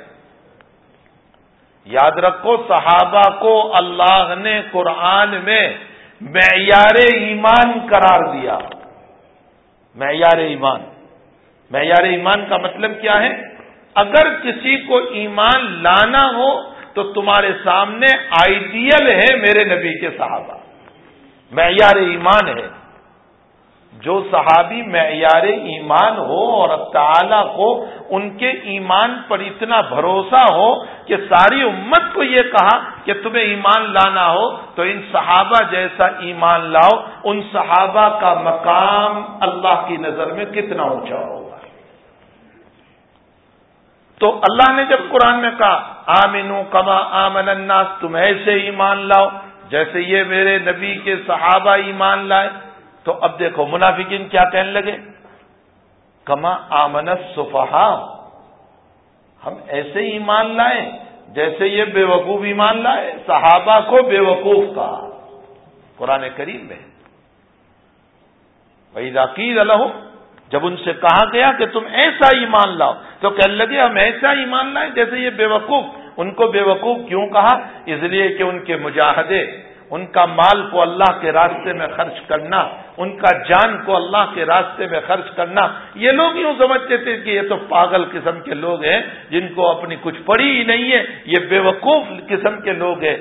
یاد رکھو، صحابہ کو اللہ نے قرآن میں معیار ایمان قرار دیا۔ معیار ایمان. معیار ایمان کا مطلب کیا ہے؟ اگر کسی کو ایمان لانا ہو تو تمہارے سامنے آئیڈیل ہے میرے نبی کے صحابہ. معیار ایمان ہے. جو صحابی معیار ایمان ہو اور اب تعالی کو ان کے ایمان پر اتنا بھروسہ ہو کہ ساری امت کو یہ کہا کہ تمہیں ایمان لانا ہو، تو ان صحابہ جیسا ایمان لاؤ، ان صحابہ کا مقام اللہ کی نظر میں کتنا اونچا ہوگا۔ تو اللہ نے جب قرآن میں کہا، آمنو کما آمن الناس، تم ایسے ایمان لاؤ جیسے یہ میرے نبی کے صحابہ ایمان لائے۔ تو اب دیکھو منافقین کیا کہنے لگے؟ کما آمن صفحا ہم ایسے ایمان لائے جیسے یہ بے وقوف ایمان لائے، صحابہ کو بے وقوف کہا۔ قرآن کریم میں بھائی ذاکیر جب ان سے کہا گیا کہ تم ایسا ایمان لاؤ، تو کہنے لگے ہم ایسا ایمان لائیں جیسے یہ بے وقوف۔ ان کو بے وقوف کیوں کہا؟ اس لیے کہ ان کے مجاہدے ان کا مال کو اللہ کے راستے میں خرچ کرنا، ان کا جان کو اللہ کے راستے میں خرچ کرنا، یہ لوگ یوں سمجھتے تھے کہ یہ تو پاگل قسم کے لوگ ہیں، جن کو اپنی کچھ پڑی ہی نہیں ہے، یہ بے وقوف قسم کے لوگ ہیں۔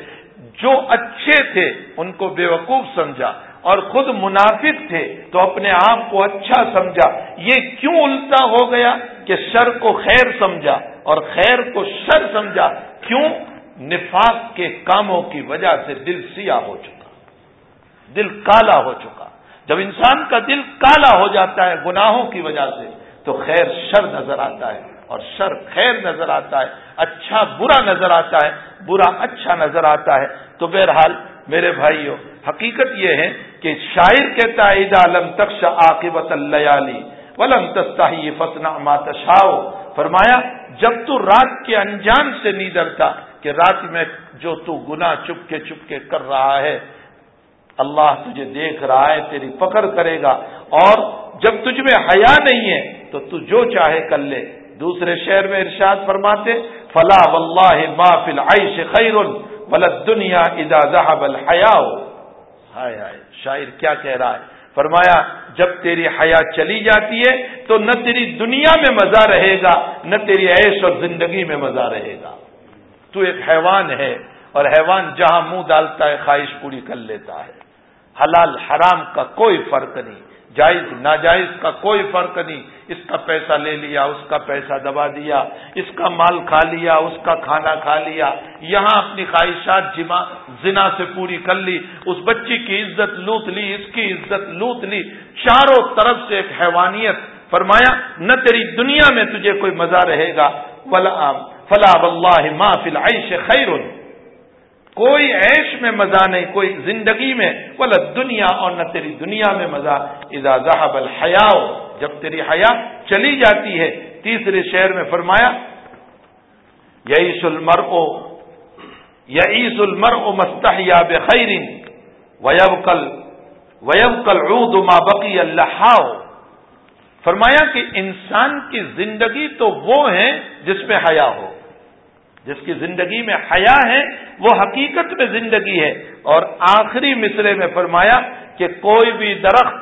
جو اچھے تھے، ان کو بے وقوف سمجھا۔ اور خود منافق تھے، تو اپنے آپ کو اچھا سمجھا۔ یہ کیوں الٹا ہو گیا کہ شر کو خیر سمجھا اور خیر کو شر سمجھا؟ کیوں؟ نفاق کے کاموں کی وجہ سے دل سیاہ ہو چکا، دل کالا ہو چکا۔ جب انسان کا دل کالا ہو جاتا ہے گناہوں کی وجہ سے، تو خیر شر نظر آتا ہے اور شر خیر نظر آتا ہے اچھا برا نظر آتا ہے، برا اچھا نظر آتا ہے۔ تو بہرحال میرے بھائیوں حقیقت یہ ہے کہ شاعر کہتا ہے ادا لم تخش عاقبت اللیالی ولم تستحی فتنا ماتشاؤ فرمایا، جب تو رات کے انجان سے نہیں ڈرتا کہ رات میں جو تو گنا چپ کے چپ کے کر رہا ہے، اللہ تجھے دیکھ رہا ہے، تیری پکڑ کرے گا۔ اور جب تجھ میں حیا نہیں ہے، تو تو جو چاہے کر لے۔ دوسرے شہر میں ارشاد فرماتے، فلا واللہ ما فی العیش خیر ولد دنیا اذا ذهب الحیاء۔ ہائے ہائے، شاعر کیا کہہ رہا ہے؟ فرمایا، جب تیری حیا چلی جاتی ہے، تو نہ تیری دنیا میں مزہ رہے گا، نہ تیری عیش اور زندگی میں مزہ رہے گا۔ تو ایک حیوان ہے اور حیوان جہاں منہ ڈالتا ہے، خواہش پوری کر لیتا ہے۔ حلال حرام کا کوئی فرق نہیں۔ جائز، ناجائز کا کوئی فرق نہیں۔ اس کا پیسہ لے لیا، اس کا پیسہ دبا دیا، اس کا مال کھا لیا، اس کا کھانا کھا لیا۔ یہاں اپنی خواہشات جمع، زنا سے پوری کر لی۔ اس بچی کی عزت لوٹ لی، اس کی عزت لوٹ لی۔ چاروں طرف سے ایک حیوانیت۔ فرمایا، نہ تیری دنیا میں تجھے کوئی مزہ رہے گا فلا واللہ ما فی العیش خیر کوئی عیش میں مزہ نہیں، کوئی زندگی میں۔ بولا دنیا اور نہ تیری دنیا میں مزہ۔ اذا ذهب الحیاء، جب تیری حیا چلی جاتی ہے۔ تیسرے شہر میں فرمایا یعیس المرء یعیس المرء مستحیا بخیر ویبقل ویبقل عود ما بقی اللحاء۔ فرمایا کہ انسان کی زندگی تو وہ ہے جس میں حیا ہو۔ جس کی زندگی میں حیا ہے، وہ حقیقت میں زندگی ہے۔ اور آخری مصرے میں فرمایا کہ کوئی بھی درخت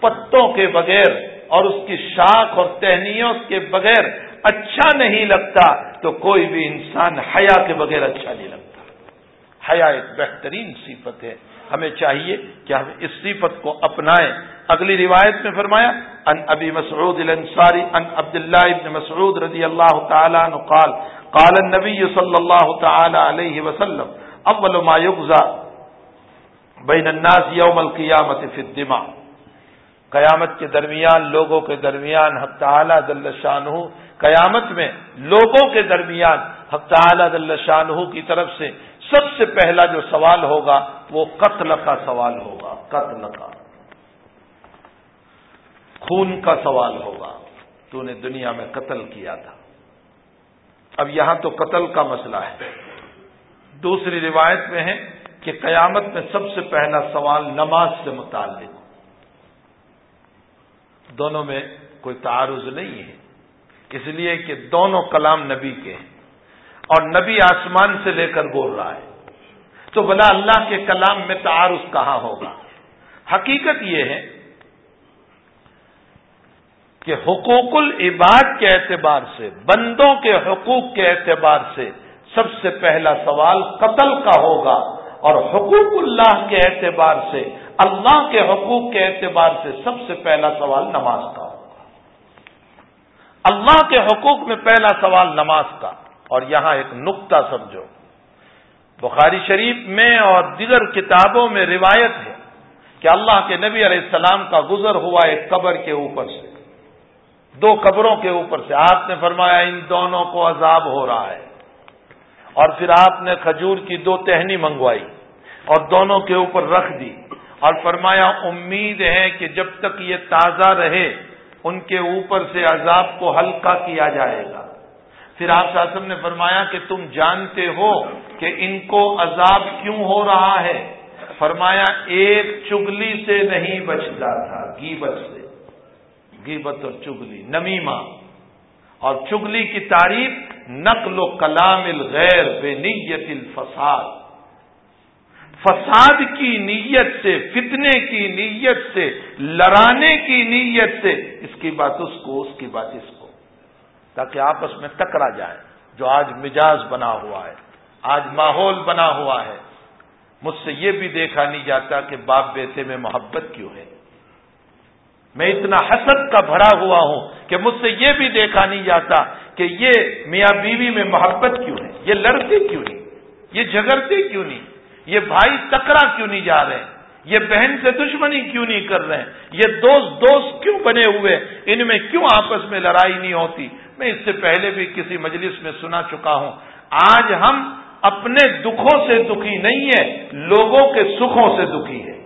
پتوں کے بغیر اور اس کی شاخ اور ٹہنیوں کے بغیر اچھا نہیں لگتا، تو کوئی بھی انسان حیا کے بغیر اچھا نہیں لگتا۔ حیا ایک بہترین صفت ہے۔ ہمیں چاہیے کہ ہم اس صفت کو اپنائیں۔ اگلی روایت میں فرمایا ان ابی مسعود الانصاری ان عبداللہ ابن مسعود رضی اللہ تعالیٰ قال قال النبی صلی اللہ تعالی علیہ وسلم، اول ما یغزا بین الناس یوم القیامت فی الدماء۔ قیامت کے درمیان، لوگوں کے درمیان، حق تعالی جل شانہ قیامت میں لوگوں کے درمیان، حق تعالی جل شانہ کی طرف سے سب سے پہلا جو سوال ہوگا، وہ قتل کا سوال ہوگا۔ قتل کا۔ خون کا سوال ہوگا۔ تو نے دنیا میں قتل کیا تھا۔ اب یہاں تو قتل کا مسئلہ ہے۔ دوسری روایت میں ہے کہ قیامت میں سب سے پہلا سوال نماز سے متعلق۔ دونوں میں کوئی تعارض نہیں ہے۔ اس لیے کہ دونوں کلام نبی کے ہیں۔ اور نبی آسمان سے لے کر بول رہا ہے۔ تو بلا اللہ کے کلام میں تعارض کہاں ہوگا؟ حقیقت یہ ہے کہ حقوق العباد کے اعتبار سے، بندوں کے حقوق کے اعتبار سے سب سے پہلا سوال قتل کا ہوگا۔ اور حقوق اللہ کے اعتبار سے، اللہ کے حقوق کے اعتبار سے سب سے پہلا سوال نماز کا ہوگا۔ اللہ کے حقوق میں پہلا سوال نماز کا۔ اور یہاں ایک نقطہ سمجھو۔ بخاری شریف میں اور دیگر کتابوں میں روایت ہے کہ اللہ کے نبی علیہ السلام کا گزر ہوا ایک قبر کے اوپر سے۔ دو قبروں کے اوپر سے۔ آپ نے فرمایا ان دونوں کو عذاب ہو رہا ہے۔ اور پھر آپ نے کھجور کی دو ٹہنی منگوائی اور دونوں کے اوپر رکھ دی اور فرمایا امید ہے کہ جب تک یہ تازہ رہے، ان کے اوپر سے عذاب کو ہلکا کیا جائے گا۔ پھر آپ شاسم نے فرمایا کہ تم جانتے ہو کہ ان کو عذاب کیوں ہو رہا ہے؟ فرمایا ایک چگلی سے نہیں بچتا تھا گی بچ سے۔ غیبت اور چگلی نمیما اور چگلی کی تعریف نقل و کلام الغیر بے نیت الفساد۔ فساد کی نیت سے، فتنے کی نیت سے، لڑانے کی نیت سے، اس کی بات اس کو، اس کی بات اس کو۔ تاکہ آپس میں ٹکرا جائے، جو آج مزاج بنا ہوا ہے، آج ماحول بنا ہوا ہے۔ مجھ سے یہ بھی دیکھا نہیں جاتا کہ باپ بیٹے میں محبت کیوں ہے۔ میں اتنا حسد کا بھرا ہوا ہوں کہ مجھ سے یہ بھی دیکھا نہیں جاتا کہ یہ میاں بیوی میں محبت کیوں ہے؟ یہ لڑتے کیوں نہیں؟ یہ جھگڑتے کیوں نہیں؟ یہ بھائی تکرا کیوں نہیں جا رہے؟ یہ بہن سے دشمنی کیوں نہیں کر رہے ہیں؟ یہ دوست دوست کیوں بنے ہوئے ان میں کیوں آپس میں لڑائی نہیں ہوتی؟ میں اس سے پہلے بھی کسی مجلس میں سنا چکا ہوں۔ آج ہم اپنے دکھوں سے دکھی نہیں ہے لوگوں کے سکھوں سے دکھی ہے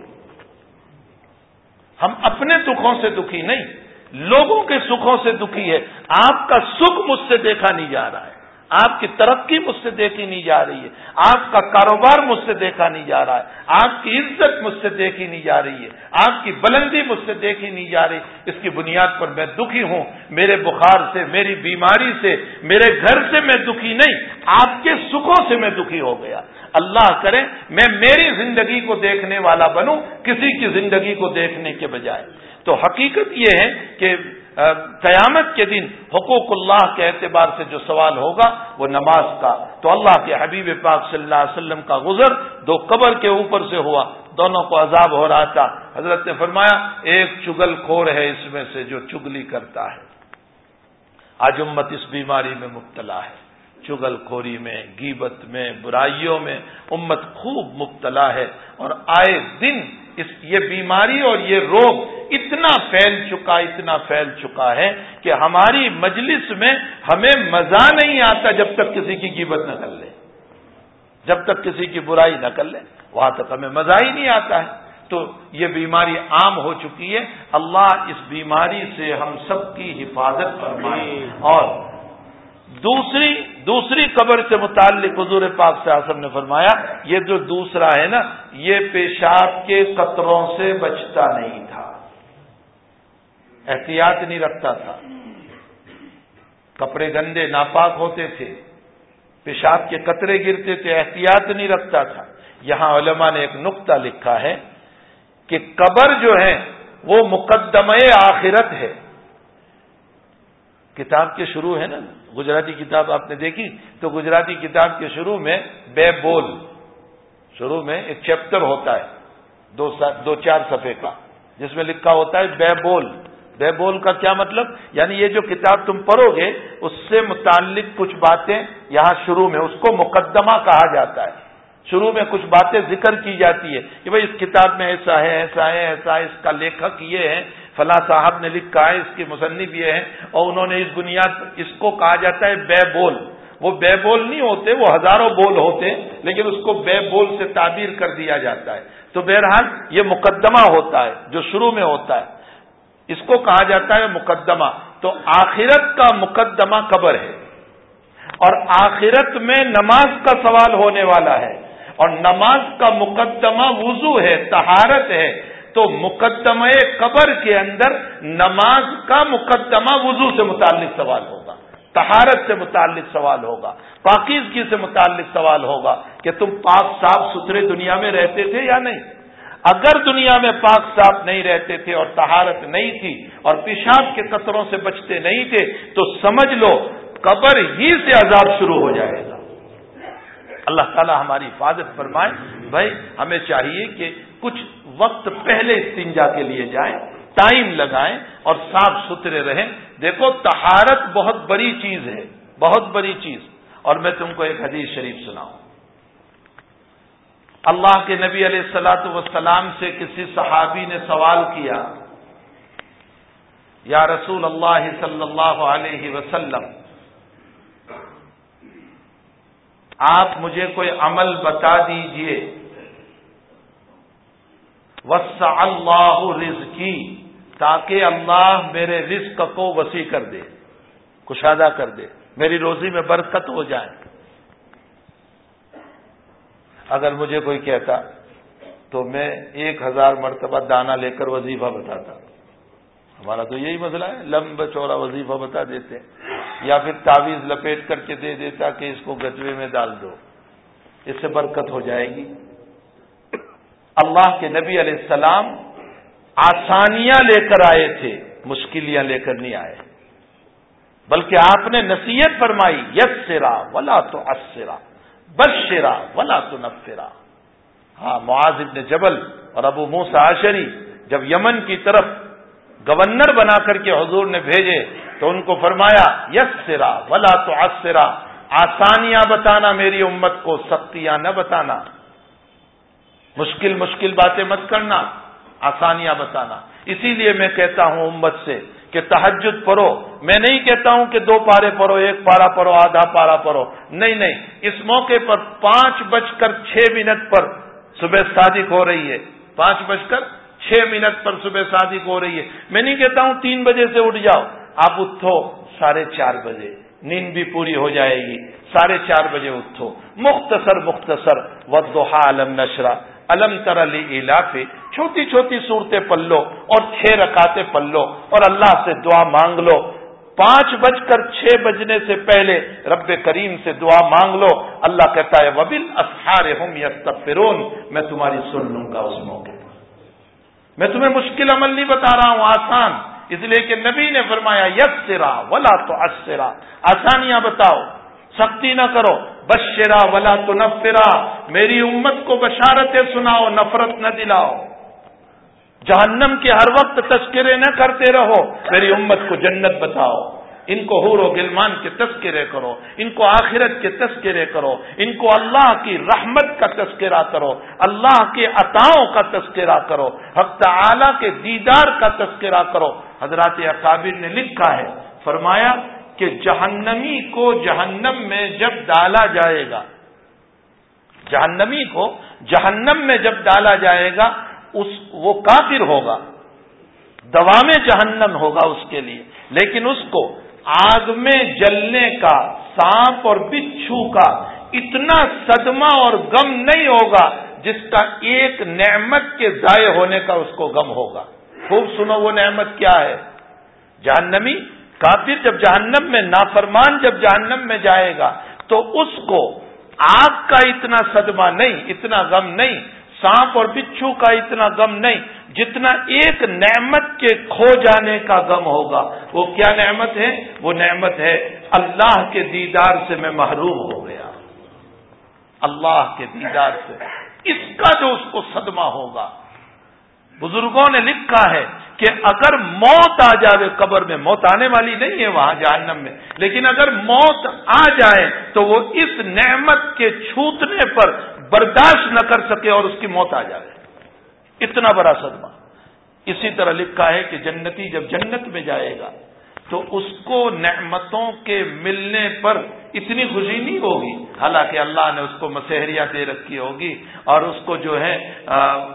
ہم اپنے دکھوں سے دکھی نہیں، لوگوں کے سکھوں سے دکھی ہے۔ آپ کا سکھ مجھ سے دیکھا نہیں جا رہا ہے۔ آپ کی ترقی مجھ سے دیکھی نہیں جا رہی ہے۔ آپ کا کاروبار مجھ سے دیکھا نہیں جا رہا ہے۔ آپ کی عزت مجھ سے دیکھی نہیں جا رہی ہے۔ آپ کی بلندی مجھ سے دیکھی نہیں جا رہی۔ اس کی بنیاد پر میں دکھی ہوں۔ میرے بخار سے، میری بیماری سے، میرے گھر سے میں دکھی نہیں، آپ کے سکھوں سے میں دکھی ہو گیا۔ اللہ کرے، میں میری زندگی کو دیکھنے والا بنوں، کسی کی زندگی کو دیکھنے کے بجائے۔ تو حقیقت یہ ہے کہ قیامت کے دن حقوق اللہ کے اعتبار سے جو سوال ہوگا وہ نماز کا۔ تو اللہ کے حبیب پاک صلی اللہ علیہ وسلم کا گزر دو قبر کے اوپر سے ہوا، دونوں کو عذاب ہو رہا تھا۔ حضرت نے فرمایا، ایک چگل کھور ہے اس میں سے جو چگلی کرتا ہے۔ آج امت اس بیماری میں مبتلا ہے۔ چگل خوری میں گیبت میں، برائیوں میں امت خوب مبتلا ہے۔ اور آئے دن اس، یہ بیماری اور یہ روگ اتنا پھیل چکا اتنا پھیل چکا ہے کہ ہماری مجلس میں ہمیں مزہ نہیں آتا جب تک کسی کی قیمت نہ کر لے۔ جب تک کسی کی برائی نہ کر لے وہاں تک ہمیں مزہ ہی نہیں آتا ہے۔ تو یہ بیماری عام ہو چکی ہے۔ اللہ اس بیماری سے ہم سب کی حفاظت فرمائے۔ اور دوسری دوسری قبر سے متعلق حضور پاک سے آسم نے فرمایا یہ جو دوسرا ہے نا یہ پیشاب کے قطروں سے بچتا نہیں تھا۔ احتیاط نہیں رکھتا تھا۔ کپڑے گندے، ناپاک ہوتے تھے۔ پیشاب کے قطرے گرتے تھے، احتیاط نہیں رکھتا تھا۔ یہاں علماء نے ایک نقطہ لکھا ہے کہ قبر جو ہے، وہ مقدمہ آخرت ہے۔ کتاب کے شروع ہے نا؟ گجراتی کتاب آپ نے دیکھی؟ تو گجراتی کتاب کے شروع میں بے بول، شروع میں ایک چیپٹر ہوتا ہے، دو دو چار صفحے کا، جس میں لکھا ہوتا ہے بے بول۔ بے بول کا کیا مطلب؟ یعنی یہ جو کتاب تم پڑھو گے، اس سے متعلق کچھ باتیں یہاں شروع میں، اس کو مقدمہ کہا جاتا ہے۔ شروع میں کچھ باتیں ذکر کی جاتی ہے کہ بھائی اس کتاب میں ایسا ہے ایسا ہے ایسا ہے، اس کا لیکھک یہ ہے، فلاں صاحب نے لکھا ہے، اس کی مصنف یہ ہے، اور انہوں نے اس بنیاد پر اس کو کہا جاتا ہے بے بول وہ بے بول نہیں ہوتے، وہ ہزاروں بول ہوتے، لیکن اس کو بے بول سے تعبیر کر دیا جاتا ہے۔ تو بہرحال یہ مقدمہ ہوتا ہے، جو شروع میں ہوتا ہے۔ اس کو کہا جاتا ہے مقدمہ تو آخرت کا مقدمہ قبر ہے اور آخرت میں نماز کا سوال ہونے والا ہے اور نماز کا مقدمہ وضو ہے تہارت ہے، تو مقدمہ قبر کے اندر نماز کا مقدمہ وضو سے متعلق سوال ہوگا تہارت سے متعلق سوال ہوگا، پاکیزگی سے متعلق سوال ہوگا کہ تم پاک، صاف، ستھرے دنیا میں رہتے تھے یا نہیں۔ اگر دنیا میں پاک صاف نہیں رہتے تھے اور تہارت نہیں تھی اور پیشاب کے قطروں سے بچتے نہیں تھے، تو سمجھ لو، قبر ہی سے عذاب شروع ہو جائے گا۔ اللہ تعالی ہماری حفاظت فرمائے۔ بھائی، ہمیں چاہیے کہ کچھ وقت پہلے استنجا کے لیے جائیں، ٹائم لگائیں اور صاف ستھرے رہیں۔ دیکھو تہارت بہت بڑی چیز ہے، بہت بڑی چیز۔ اور میں تم کو ایک حدیث شریف سناؤں۔ اللہ کے نبی علیہ السلاۃ وسلام سے کسی صحابی نے سوال کیا، یا رسول اللہ صلی اللہ علیہ وسلم، آپ مجھے کوئی عمل بتا دیجیے۔ وس اللہ رزقی، تاکہ اللہ میرے رزق کو وسیع کر دے، کشادہ کر دے، میری روزی میں برکت ہو جائے۔ اگر مجھے کوئی کہتا تو میں ایک ہزار مرتبہ دانا لے کر وظیفہ بتاتا۔ ہمارا تو یہی مسئلہ ہے، لمب چوڑا وظیفہ بتا دیتے یا پھر تعویذ لپیٹ کر کے دے دیتا کہ اس کو گجوے میں ڈال دو۔ اس سے برکت ہو جائے گی۔ اللہ کے نبی علیہ السلام آسانیاں لے کر آئے تھے، مشکلیاں لے کر نہیں آئے۔ بلکہ آپ نے نصیحت فرمائی یس سرا ولا تو اسرا بس ولا تو نفرا ہاں معاذ ابن جبل اور ابو موسا آشری جب یمن کی طرف گورنر بنا کر کے حضور نے بھیجے تو ان کو فرمایا یس سرا ولا تو اسرا آسانیاں بتانا میری امت کو، سختیاں نہ بتانا۔ مشکل مشکل باتیں مت کرنا، آسانیاں بتانا۔ اسی لیے میں کہتا ہوں امت سے کہ تحجد پڑھو۔ میں نہیں کہتا ہوں کہ دو پارے پڑھو، ایک پارا پڑھو، آدھا پارا پڑھو۔ نہیں نہیں، اس موقع پر پانچ بج کر چھ منٹ پر صبح صادق ہو رہی ہے۔ پانچ بج کر چھ منٹ پر صبح صادق ہو رہی ہے۔ میں نہیں کہتا ہوں تین بجے سے اٹھ جاؤ۔ آپ اٹھو ساڑھے چار بجے۔ نیند بھی پوری ہو جائے گی۔ ساڑھے چار بجے اٹھو۔ مختصر مختصر۔ ودوہا علم نشرا الم تر علی علاقے چھوٹی چھوٹی صورتیں پل لو اور چھ رکاتے پل لو اور اللہ سے دعا مانگ لو۔ پانچ بج کر چھ بجنے سے پہلے رب کریم سے دعا مانگ لو۔ اللہ کہتا ہے وبل اسہار ہوں یا میں تمہاری سن لوں گا اس موقع پر۔ میں تمہیں مشکل عمل نہیں بتا رہا ہوں، آسان۔ اس لیے کہ نبی نے فرمایا یس سرا ولا تو اسرا آسانیاں بتاؤ، سختی نہ کرو۔ بشرا ولا تو میری امت کو بشارتیں سناؤ، نفرت نہ دلاؤ۔ جہنم کے ہر وقت تذکرے نہ کرتے رہو، میری امت کو جنت بتاؤ۔ ان کو حور و گلمان کے تذکرے کرو، ان کو آخرت کے تذکرے کرو، ان کو اللہ کی رحمت کا تذکرہ کرو، اللہ کے عطاؤں کا تذکرہ کرو، حق تعالی کے دیدار کا تذکرہ کرو۔ حضرات اکابر نے لکھا ہے، فرمایا کہ جہنمی کو جہنم میں جب ڈالا جائے گا، جہنمی کو جہنم میں جب ڈالا جائے گا، اس وہ کافر ہوگا دوا میں جہنم ہوگا اس کے لیے، لیکن اس کو آگ میں جلنے کا، سانپ اور بچھو کا اتنا صدمہ اور غم نہیں ہوگا جس کا ایک نعمت کے ضائع ہونے کا اس کو غم ہوگا۔ خوب سنو وہ نعمت کیا ہے۔ جہنمی کافر جب جہنم میں، نافرمان جب جہنم میں جائے گا، تو اس کو آگ کا اتنا صدمہ نہیں، اتنا غم نہیں، سانپ اور بچھو کا اتنا غم نہیں، جتنا ایک نعمت کے کھو جانے کا غم ہوگا۔ وہ کیا نعمت ہے؟ وہ نعمت ہے اللہ کے دیدار سے میں محروم ہو گیا۔ اللہ کے دیدار سے۔ اس کا جو اس کو صدمہ ہوگا بزرگوں نے لکھا ہے کہ اگر موت آ جائے قبر میں، موت آنے والی نہیں ہے وہاں جہنم میں، لیکن اگر موت آ جائے تو وہ اس نعمت کے چھوتنے پر برداشت نہ کر سکے اور اس کی موت آ جائے۔ اتنا بڑا صدمہ۔ اسی طرح لکھا ہے کہ جنتی جب جنت میں جائے گا تو اس کو نعمتوں کے ملنے پر اتنی خوشی نہیں ہوگی۔ حالانکہ اللہ نے اس کو مسحریہ دے رکھی ہوگی اور اس کو جو ہے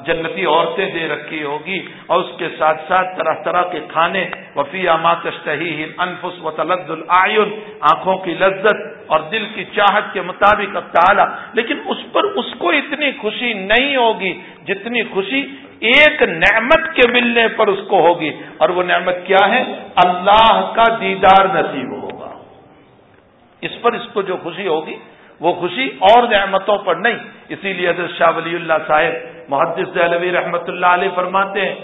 جنتی عورتیں دے رکھی ہوگی اور اس کے ساتھ ساتھ طرح طرح کے کھانے۔ وفی تشتہی انفس و تلد العین آنکھوں کی لذت اور دل کی چاہت کے مطابق اب تعالی، لیکن اس پر اس کو اتنی خوشی نہیں ہوگی جتنی خوشی ایک نعمت کے ملنے پر اس کو ہوگی۔ اور وہ نعمت کیا ہے؟ اللہ کا دیدار نصیب ہوگا۔ اس پر اس کو جو خوشی ہوگی، وہ خوشی اور نعمتوں پر نہیں۔ اسی لیے حضرت شاہ ولی اللہ صاحب، محدث علوی رحمت اللہ علیہ فرماتے ہیں،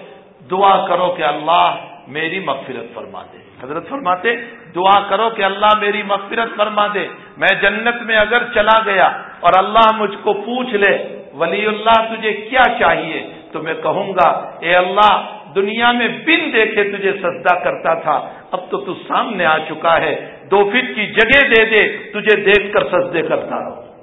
دعا کرو کہ اللہ میری مغفرت فرما دے۔ حضرت فرماتے، دعا کرو کہ اللہ میری مغفرت فرما دے۔ میں جنت میں اگر چلا گیا اور اللہ مجھ کو پوچھ لے، ولی اللہ تجھے کیا چاہیے؟ تو میں کہوں گا، اے اللہ، دنیا میں بن دیکھے تجھے سجدہ کرتا تھا، اب تو تو سامنے آ چکا ہے۔ دو فٹ کی جگہ دے دے، تجھے دیکھ کر سجدے کرتا رہو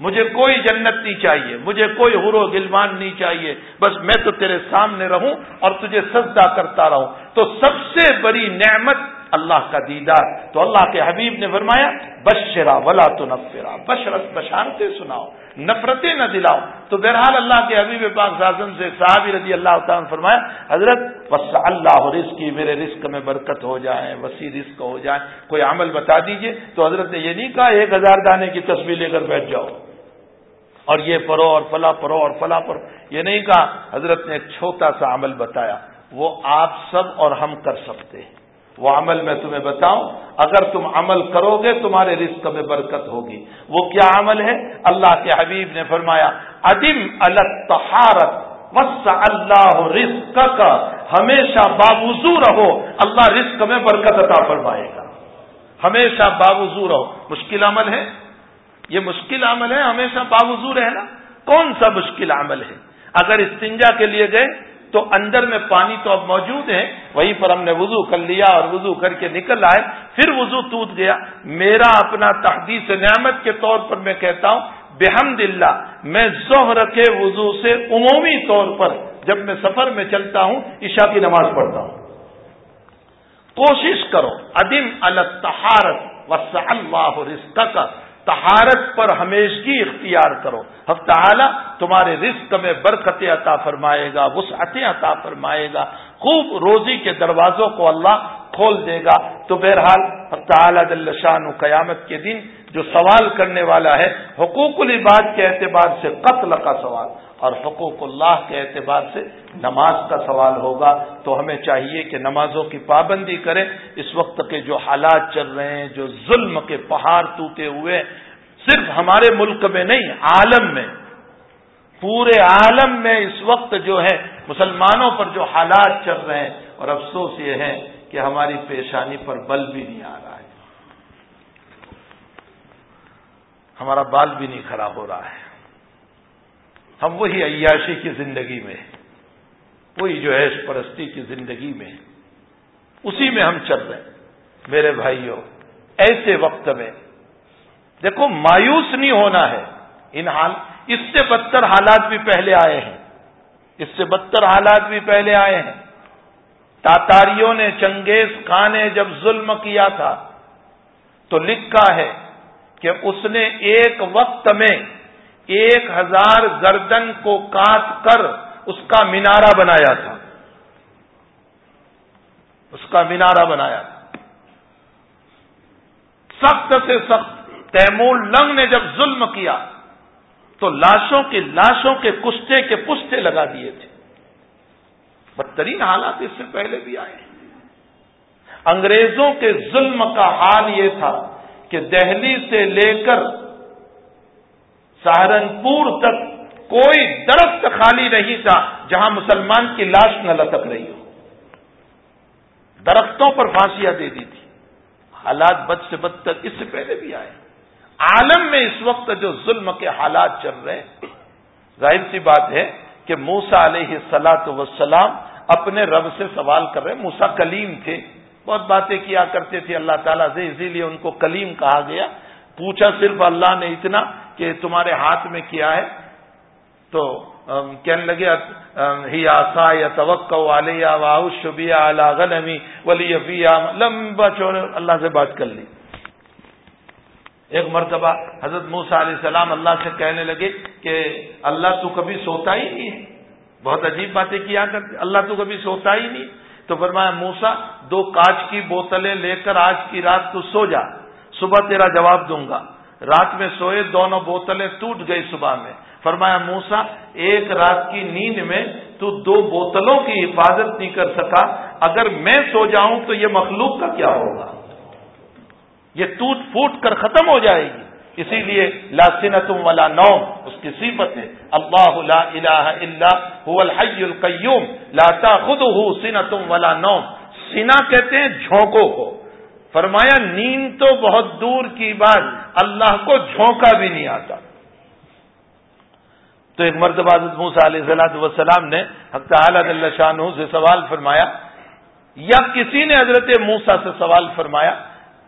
مجھے کوئی جنت نہیں چاہیے، مجھے کوئی حرو گلمان نہیں چاہیے، بس میں تو تیرے سامنے رہوں اور تجھے سجدہ کرتا رہوں۔ تو سب سے بڑی نعمت اللہ کا دیدار۔ تو اللہ کے حبیب نے فرمایا، بشرا ولا تو نفرا بشرت بشارتے سناؤ، نفرتیں نہ دلاؤ۔ تو بہرحال اللہ کے حبیب پاک اعظم سے صحابی رضی اللہ تعالیٰ نے فرمایا، حضرت بس اللہ رزق کی میرے رزق میں برکت ہو جائے، وسیع رزق ہو جائے، کوئی عمل بتا دیجیے۔ تو حضرت نے یہ نہیں کہا، ایک ہزار دانے کی تصویر لے کر بیٹھ جاؤ۔ اور یہ پڑھو اور فلاں پڑھو اور فلاں پڑھو یہ نہیں کہا، حضرت نے ایک چھوٹا سا عمل بتایا۔ وہ آپ سب اور ہم کر سکتے ہیں۔ وہ عمل میں تمہیں بتاؤں، اگر تم عمل کرو گے تمہارے رزق میں برکت ہوگی۔ وہ کیا عمل ہے؟ اللہ کے حبیب نے فرمایا، ادم الحارت وس اللہ رزق کا ہمیشہ باوضو رہو، اللہ رزق میں برکت عطا فرمائے گا۔ ہمیشہ باوضو رہو۔ مشکل عمل ہے؟ یہ مشکل عمل ہے، ہمیشہ باوضو رہنا۔ کون سا مشکل عمل ہے؟ اگر استنجا کے لیے گئے تو اندر میں پانی تو اب موجود ہے، وہیں پر ہم نے وضو کر لیا اور وضو کر کے نکل آئے۔ پھر وضو ٹوٹ گیا۔ میرا اپنا تحدیث نعمت کے طور پر میں کہتا ہوں، بحمد اللہ، میں ظہر کے وضو سے عمومی طور پر جب میں سفر میں چلتا ہوں، عشاء کی نماز پڑھتا ہوں۔ کوشش کرو ادیم التحارت وس اللہ رزق تہارت پر ہمیشگی اختیار کرو۔ ہفتہ اعلیٰ تمہارے رزق میں برکت عطا فرمائے گا، وسعتیں عطا فرمائے گا۔ خوب روزی کے دروازوں کو اللہ کھول دے گا۔ تو بہرحال ہفتہ اعلیٰ شان قیامت کے دن جو سوال کرنے والا ہے، حقوق العباد کے اعتبار سے قتل کا سوال۔ اور حقوق اللہ کے اعتبار سے نماز کا سوال ہوگا تو ہمیں چاہیے کہ نمازوں کی پابندی کریں۔ اس وقت کے جو حالات چل رہے ہیں، جو ظلم کے پہاڑ ٹوٹے ہوئے صرف ہمارے ملک میں نہیں، عالم میں، پورے عالم میں اس وقت جو ہے، مسلمانوں پر جو حالات چل رہے ہیں، اور افسوس یہ ہے کہ ہماری پیشانی پر بل بھی نہیں آ رہا ہے۔ ہمارا بال بھی نہیں کھڑا ہو رہا ہے۔ ہم وہی عیاشی کی زندگی میں وہی جو ہے پرستی کی زندگی میں اسی میں ہم چل رہے ہیں۔ میرے بھائیوں، ایسے وقت میں دیکھو، مایوس نہیں ہونا ہے۔ ان حال، اس سے بدتر حالات بھی پہلے آئے ہیں۔ اس سے بدتر حالات بھی پہلے آئے ہیں۔ تاتاریوں نے، چنگیز خان نے جب ظلم کیا تھا تو لکھا ہے کہ اس نے ایک وقت میں ایک ہزار گردن کو کاٹ کر اس کا مینارہ بنایا تھا۔ اس کا مینارہ بنایا تھا۔ سخت سے سخت تیمور لنگ نے جب ظلم کیا تو لاشوں کے لاشوں کے کشتے کے پشتے لگا دیے تھے۔ بدترین حالات اس سے پہلے بھی آئے۔ انگریزوں کے ظلم کا حال یہ تھا کہ دہلی سے لے کر سہارنپور تک کوئی درخت خالی نہیں تھا جہاں مسلمان کی لاش نہ لٹک رہی ہو۔ درختوں پر پھانسیاں دے دی تھی۔ حالات بد سے بدتر اس سے پہلے بھی آئے۔ عالم میں اس وقت جو ظلم کے حالات چل رہے ہیں، ظاہر سی بات ہے کہ موسا علیہ سلاۃ وسلام اپنے رب سے سوال کر رہے موسا کلیم تھے۔ بہت باتیں کیا کرتے تھے۔ اللہ تعالیٰ سے اسی لیے ان کو کلیم کہا گیا۔ پوچھا صرف اللہ نے اتنا کہ تمہارے ہاتھ میں کیا ہے؟ تو کہنے لگے ہی آسا یا توقع والے یا واؤ شبیہ غنمی ولی لمبا چور اللہ سے بات کر لی۔ ایک مرتبہ حضرت موسا علیہ السلام اللہ سے کہنے لگے کہ اللہ تو کبھی سوتا ہی نہیں ہے۔ بہت عجیب باتیں کیا کرتے اللہ تو کبھی سوتا ہی نہیں۔ تو فرمایا موسا دو کاچ کی بوتلیں لے کر آج کی رات تو سو جا، صبح تیرا جواب دوں گا۔ رات میں سوئے، دونوں بوتلیں ٹوٹ گئی صبح میں۔ فرمایا، موسا، ایک رات کی نیند میں تو دو بوتلوں کی حفاظت نہیں کر سکا۔ اگر میں سو جاؤں تو یہ مخلوق کا کیا ہوگا؟ یہ ٹوٹ پھوٹ کر ختم ہو جائے گی۔ اسی لیے، لا سنتم ولا نوم، اس کی صفت ہے۔ اللہ لا الہ الا هو الحی القیوم۔ لا تاخذه سنتم ولا نوم۔ سنا کہتے ہیں جھونکوں کو۔ فرمایا، نیند تو بہت دور کی بات، اللہ کو جھونکا بھی نہیں آتا۔ تو ایک مرتبہ موسا علیہ صلاحت وسلام نے حق اللہ شاہ سے سوال فرمایا، یا کسی نے حضرت موسا سے سوال فرمایا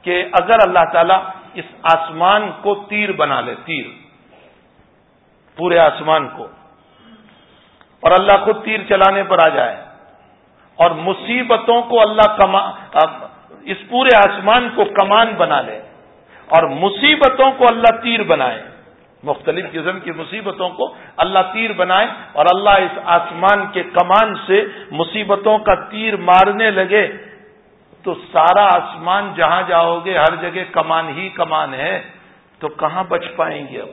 کہ اگر اللہ تعالیٰ اس آسمان کو تیر بنا لے، تیر، پورے آسمان کو، اور اللہ خود تیر چلانے پر آ جائے، اور مصیبتوں کو اللہ کما اس پورے آسمان کو کمان بنا لے اور مصیبتوں کو اللہ تیر بنائے۔ مختلف قسم کی مصیبتوں کو اللہ تیر بنائے اور اللہ اس آسمان کے کمان سے مصیبتوں کا تیر مارنے لگے۔ تو سارا آسمان جہاں جاؤ گے، ہر جگہ کمان ہی کمان ہے۔ تو کہاں بچ پائیں گے؟ اب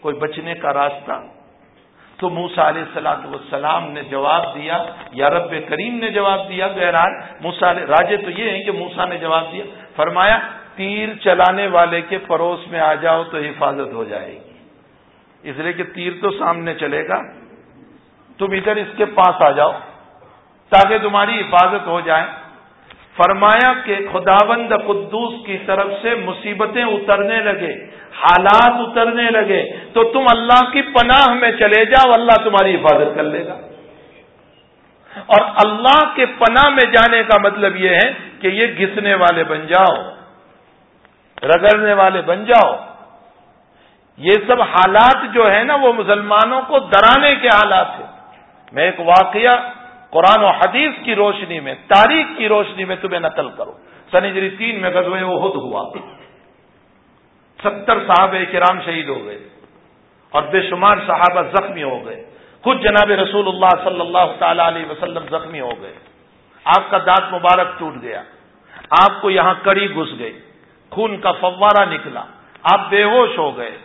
کوئی بچنے کا راستہ؟ تو موسا علیہ سلاۃ والسلام نے جواب دیا، یا رب کریم نے جواب دیا، بہرحال موسا راجے تو یہ ہیں کہ موسا نے جواب دیا، فرمایا، تیر چلانے والے کے پڑوس میں آ جاؤ تو حفاظت ہو جائے گی۔ اس لیے کہ تیر تو سامنے چلے گا، تم ادھر اس کے پاس آ جاؤ تاکہ تمہاری حفاظت ہو جائے۔ فرمایا کہ خداوند قدوس کی طرف سے مصیبتیں اترنے لگے، حالات اترنے لگے، تو تم اللہ کی پناہ میں چلے جاؤ، اللہ تمہاری حفاظت کر لے گا۔ اور اللہ کے پناہ میں جانے کا مطلب یہ ہے کہ یہ گھسنے والے بن جاؤ، رگڑنے والے بن جاؤ۔ یہ سب حالات جو ہے نا، وہ مسلمانوں کو ڈرانے کے حالات ہیں۔ میں ایک واقعہ قرآن و حدیث کی روشنی میں، تاریخ کی روشنی میں تمہیں نقل کروں سنجری تین میں غزوہ وہ خود ہوا۔ ستر صحابہ کرام شہید ہو گئے اور بے شمار صحابہ زخمی ہو گئے۔ خود جناب رسول اللہ صلی اللہ تعالی علیہ وسلم زخمی ہو گئے۔ آپ کا دانت مبارک ٹوٹ گیا۔ آپ کو یہاں کڑی گھس گئی۔ خون کا فوارہ نکلا۔ آپ بے ہوش ہو گئے۔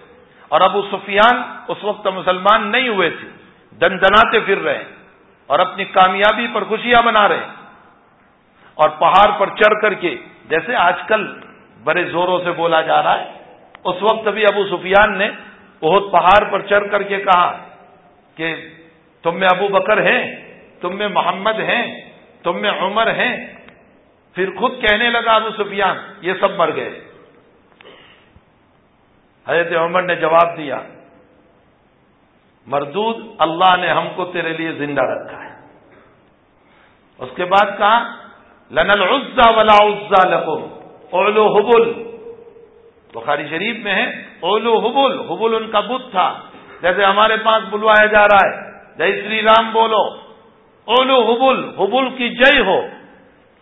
اور ابو سفیان اس وقت مسلمان نہیں ہوئے تھے۔ دن دناتے پھر رہے۔ اور اپنی کامیابی پر خوشیاں منا رہے ہیں اور پہاڑ پر چڑھ کر کے، جیسے آج کل بڑے زوروں سے بولا جا رہا ہے، اس وقت بھی ابو سفیان نے بہت پہاڑ پر چڑھ کر کے کہا کہ تم میں ابو بکر ہیں، تم میں محمد ہیں، تم میں عمر ہیں۔ پھر خود کہنے لگا ابو سفیان، یہ سب مر گئے۔ حضرت عمر نے جواب دیا مردود اللہ نے ہم کو تیرے لیے زندہ رکھا ہے۔ اس کے بعد کہا لن العزا ولا عزا لکم اولو حبل، بخاری شریف میں ہے اولو حبل حبل ان کا بت تھا۔ جیسے ہمارے پاس بلوایا جا رہا ہے جی شری رام بولو۔ اولو حبل حبل کی جے ہو۔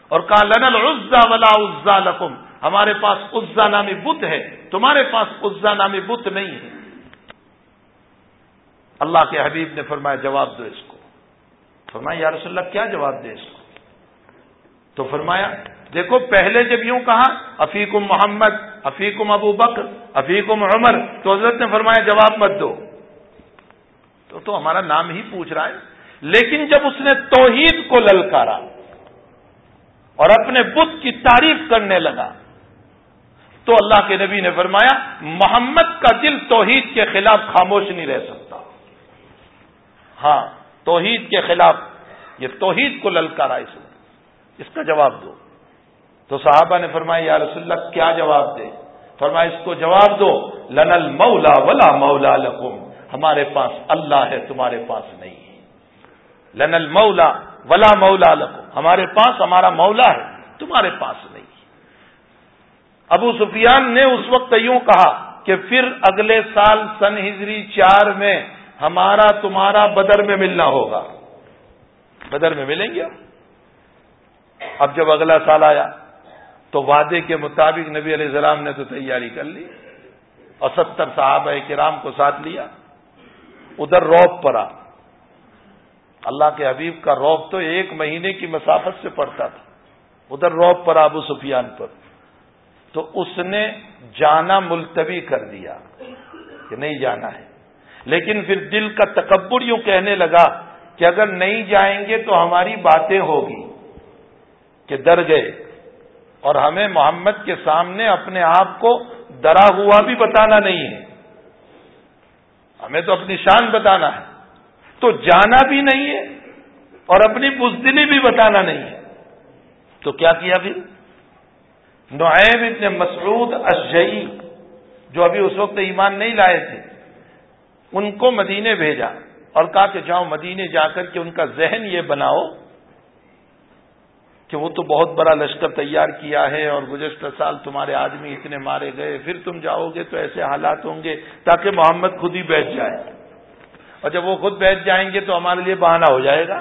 اور کہا لن العزا ولا عزا لکم ہمارے پاس عزا نامی بت ہے، تمہارے پاس عزا نامی بت نہیں ہے۔ اللہ کے حبیب نے فرمایا جواب دو اس کو۔ فرمایا، یا رسول اللہ، کیا جواب دے اس کو؟ تو فرمایا، دیکھو، پہلے جب یوں کہا افیقم محمد افیقم ابو بکر افیقم عمر، تو حضرت نے فرمایا، جواب مت دو۔ تو تو ہمارا نام ہی پوچھ رہا ہے۔ لیکن جب اس نے توحید کو للکارا اور اپنے بت کی تعریف کرنے لگا، تو اللہ کے نبی نے فرمایا، محمد کا دل توحید کے خلاف خاموش نہیں رہ سکتا۔ ہاں توحید کے خلاف، یہ توحید کو للکارا اس نے اس کا جواب دو۔ تو صحابہ نے فرمایا، یا رسول اللہ، کیا جواب دے؟ فرمایا، اس کو جواب دو۔ لنل مولا ولا مولا لکم۔ ہمارے پاس اللہ ہے، تمہارے پاس نہیں ہے۔ لنل ولا مولا لکم۔ ہمارے پاس ہمارا مولا ہے، تمہارے پاس نہیں ابو سفیان نے اس وقت یوں کہا کہ پھر اگلے سال سن ہجری چار میں ہمارا تمہارا بدر میں ملنا ہوگا۔ بدر میں ملیں گے اب جب اگلا سال آیا، تو وعدے کے مطابق نبی علیہ السلام نے تو تیاری کر لی اور ستر صحابہ کرام کو ساتھ لیا۔ ادھر روب پڑا اللہ کے حبیب کا روب تو ایک مہینے کی مسافت سے پڑتا تھا۔ ادھر روب پڑا ابو سفیان پر۔ تو اس نے جانا ملتوی کر دیا کہ نہیں جانا ہے۔ لیکن پھر دل کا تکبر یوں کہنے لگا کہ اگر نہیں جائیں گے تو ہماری باتیں ہوگی، کہ ڈر گئے۔ اور ہمیں محمد کے سامنے اپنے آپ کو ڈرا ہوا بھی بتانا نہیں ہے۔ ہمیں تو اپنی شان بتانا ہے۔ تو جانا بھی نہیں ہے اور اپنی بزدلی بھی بتانا نہیں ہے۔ تو کیا کیا پھر؟ نعیم ابن مسعود اشجئی جو ابھی اس وقت ایمان نہیں لائے تھے۔ ان کو مدینے بھیجا اور کہا کہ جاؤ مدینے جا کر کے ان کا ذہن یہ بناؤ کہ وہ تو بہت بڑا لشکر تیار کیا ہے اور گزشتہ سال تمہارے آدمی اتنے مارے گئے، پھر تم جاؤ گے تو ایسے حالات ہوں گے تاکہ محمد خود ہی بیٹھ جائے۔ اور جب وہ خود بیٹھ جائیں گے تو ہمارے لیے بہانہ ہو جائے گا۔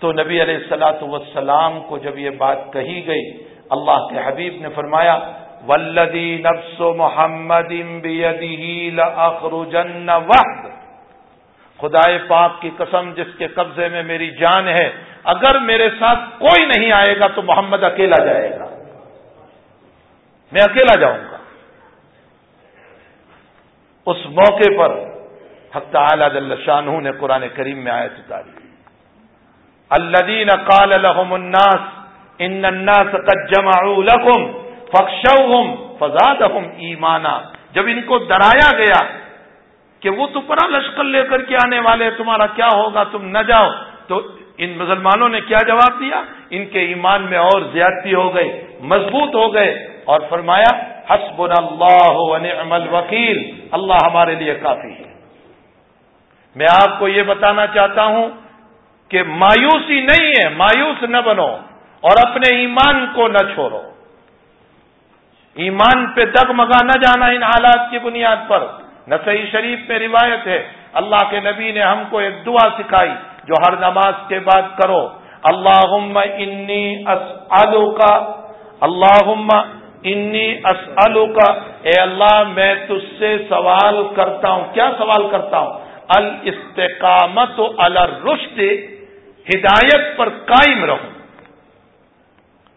تو نبی علیہ السلاۃ وسلام کو جب یہ بات کہی گئی، اللہ کے حبیب نے فرمایا ولدی نفس محمد لأخرجن وحد۔ خدائے پاک کی قسم جس کے قبضے میں میری جان ہے، اگر میرے ساتھ کوئی نہیں آئے گا تو محمد اکیلا جائے گا۔ میں اکیلا جاؤں گا۔ اس موقع پر حق جل شاہ نے قرآن کریم میں آئے اتاری۔ الدین قال لهم الناس ان الناس قد جمعوا لكم فخشوهم فزادهم ایمانا۔ جب ان کو ڈرایا گیا کہ وہ تو پرا لشکر لے کر کے آنے والے، تمہارا کیا ہوگا؟ تم نہ جاؤ۔ تو ان مسلمانوں نے کیا جواب دیا؟ ان کے ایمان میں اور زیادتی ہو گئی، مضبوط ہو گئے۔ اور فرمایا حسب اللہ ونعم الوکیل، اللہ ہمارے لیے کافی ہے۔ میں آپ کو یہ بتانا چاہتا ہوں کہ مایوسی نہیں ہے، مایوس نہ بنو اور اپنے ایمان کو نہ چھوڑو۔ ایمان پہ دگمگا نہ جانا ان حالات کی بنیاد پر۔ نسائی شریف میں روایت ہے، اللہ کے نبی نے ہم کو ایک دعا سکھائی جو ہر نماز کے بعد کرو۔ اللہ انی اسلو کا اللہ انی اسلو کا اے اللہ، میں تج سے سوال کرتا ہوں۔ کیا سوال کرتا ہوں؟ الاستقامت الرشد، ہدایت پر قائم رہوں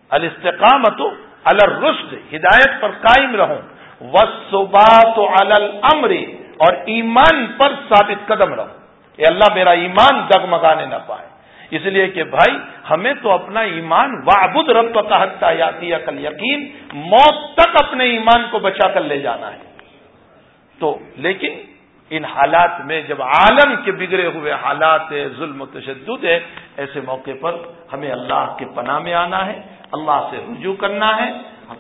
الاستقامت الرشد، ہدایت پر قائم رہوں۔ وسبات الامر، اور ایمان پر ثابت قدم رہوں۔ اے اللہ، میرا ایمان دگمگانے نہ پائے۔ اس لیے کہ بھائی، ہمیں تو اپنا ایمان وابد رب کا حتہ یاتی عقل یقین موت تک اپنے ایمان کو بچا کر لے جانا ہے۔ تو، لیکن ان حالات میں جب عالم کے بگڑے ہوئے حالات، ظلم و تشدد ہے، ایسے موقع پر ہمیں اللہ کے پناہ میں آنا ہے۔ اللہ سے رجوع کرنا ہے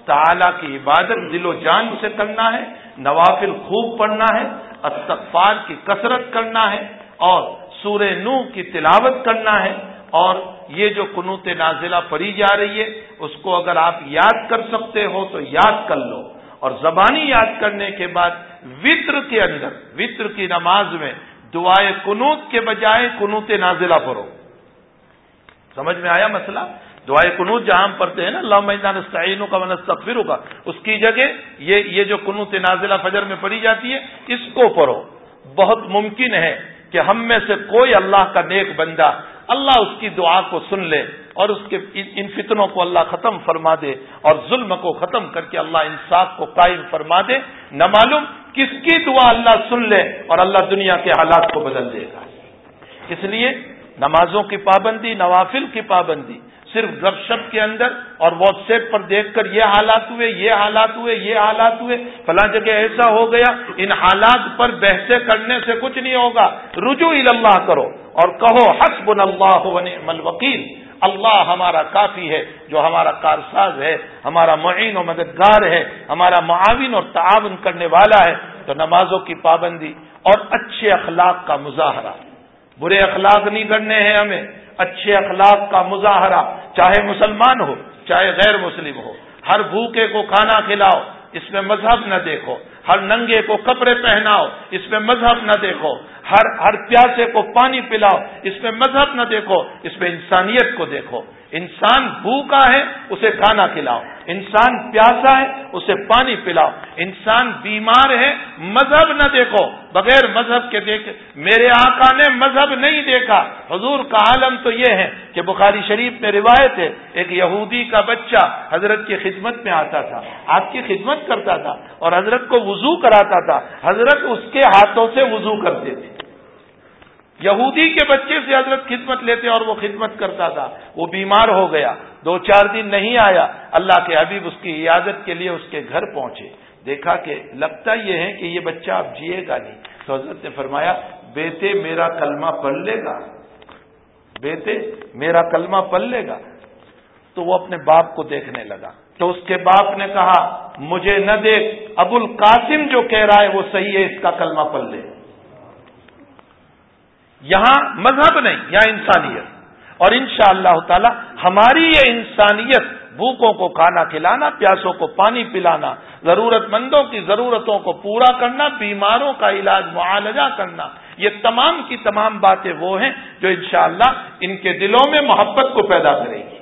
تعالیٰ کی عبادت دل و جان سے کرنا ہے، نوافل خوب پڑھنا ہے، استغفار کی کثرت کرنا ہے، اور سور نو کی تلاوت کرنا ہے۔ اور یہ جو قنوت نازلہ پڑھی جا رہی ہے، اس کو اگر آپ یاد کر سکتے ہو تو یاد کر لو۔ اور زبانی یاد کرنے کے بعد وطر کے اندر، وطر کی نماز میں دعائے کنوت کے بجائے کنوت نازلہ پڑھو۔ سمجھ میں آیا مسئلہ؟ دعائے کنوت جہاں ہم پڑھتے ہیں نا اللہ میدان تعینوں کا منستفروں کا اس کی جگہ یہ یہ جو کنوت نازلہ فجر میں پڑھی جاتی ہے، اس کو پڑھو۔ بہت ممکن ہے کہ ہم میں سے کوئی اللہ کا نیک بندہ اللہ اس کی دعا کو سن لے اور اس کے ان فتنوں کو اللہ ختم فرما دے اور ظلم کو ختم کر کے اللہ انصاف کو قائم فرما دے۔ نہ معلوم کس کی دعا اللہ سن لے اور اللہ دنیا کے حالات کو بدل دے گا۔ اس لیے نمازوں کی پابندی، نوافل کی پابندی صرف گپ شپ کے اندر اور واٹس ایپ پر دیکھ کر یہ حالات ہوئے، یہ حالات ہوئے، یہ حالات ہوئے۔ فلاں جگہ ایسا ہو گیا، ان حالات پر بحثیں کرنے سے کچھ نہیں ہوگا۔ رجوع اللہ کرو اور کہو حسب اللہ مل وکیل اللہ ہمارا کافی ہے، جو ہمارا کارساز ہے، ہمارا معین و مددگار ہے، ہمارا معاون اور تعاون کرنے والا ہے۔ تو نمازوں کی پابندی اور اچھے اخلاق کا مظاہرہ۔ برے اخلاق نہیں کرنے ہیں ہمیں۔ اچھے اخلاق کا مظاہرہ، چاہے مسلمان ہو، چاہے غیر مسلم ہو۔ ہر بھوکے کو کھانا کھلاؤ، اس میں مذہب نہ دیکھو۔ ہر ننگے کو کپڑے پہناؤ، اس میں مذہب نہ دیکھو۔ ہر ہر پیاسے کو پانی پلاؤ، اس میں مذہب نہ دیکھو، اس میں انسانیت کو دیکھو۔ انسان بھوکا ہے، اسے کھانا کھلاؤ۔ انسان پیاسا ہے، اسے پانی پلاؤ۔ انسان بیمار ہے، مذہب نہ دیکھو۔ بغیر مذہب کے دیکھ، میرے آقا نے مذہب نہیں دیکھا۔ حضور کا عالم تو یہ ہے کہ بخاری شریف میں روایت ہے، ایک یہودی کا بچہ حضرت کی خدمت میں آتا تھا، آپ کی خدمت کرتا تھا اور حضرت کو وضو کراتا تھا۔ حضرت اس کے ہاتھوں سے وضو کرتے تھے۔ یہودی کے بچے سے حضرت خدمت لیتے اور وہ خدمت کرتا تھا، وہ بیمار ہو گیا۔ دو چار دن نہیں آیا، اللہ کے حبیب اس کی عیادت کے لیے اس کے گھر پہنچے۔ دیکھا کہ لگتا یہ ہے کہ یہ بچہ اب جیے گا نہیں۔ تو حضرت نے فرمایا، بیٹے میرا کلمہ پڑھ لے گا۔ بیٹے میرا کلمہ پڑھ لے گا۔ تو وہ اپنے باپ کو دیکھنے لگا۔ تو اس کے باپ نے کہا، مجھے نہ دیکھ ابو القاسم جو کہہ رہا ہے وہ صحیح ہے، اس کا کلمہ پڑھ لے۔ یہاں مذہب نہیں، یہاں انسانیت۔ اور ان شاء اللہ تعالی ہماری یہ انسانیت، بھوکوں کو کھانا کھلانا، پیاسوں کو پانی پلانا ضرورت مندوں کی ضرورتوں کو پورا کرنا، بیماروں کا علاج، معالجہ کرنا، یہ تمام کی تمام باتیں وہ ہیں جو انشاءاللہ ان کے دلوں میں محبت کو پیدا کرے گی۔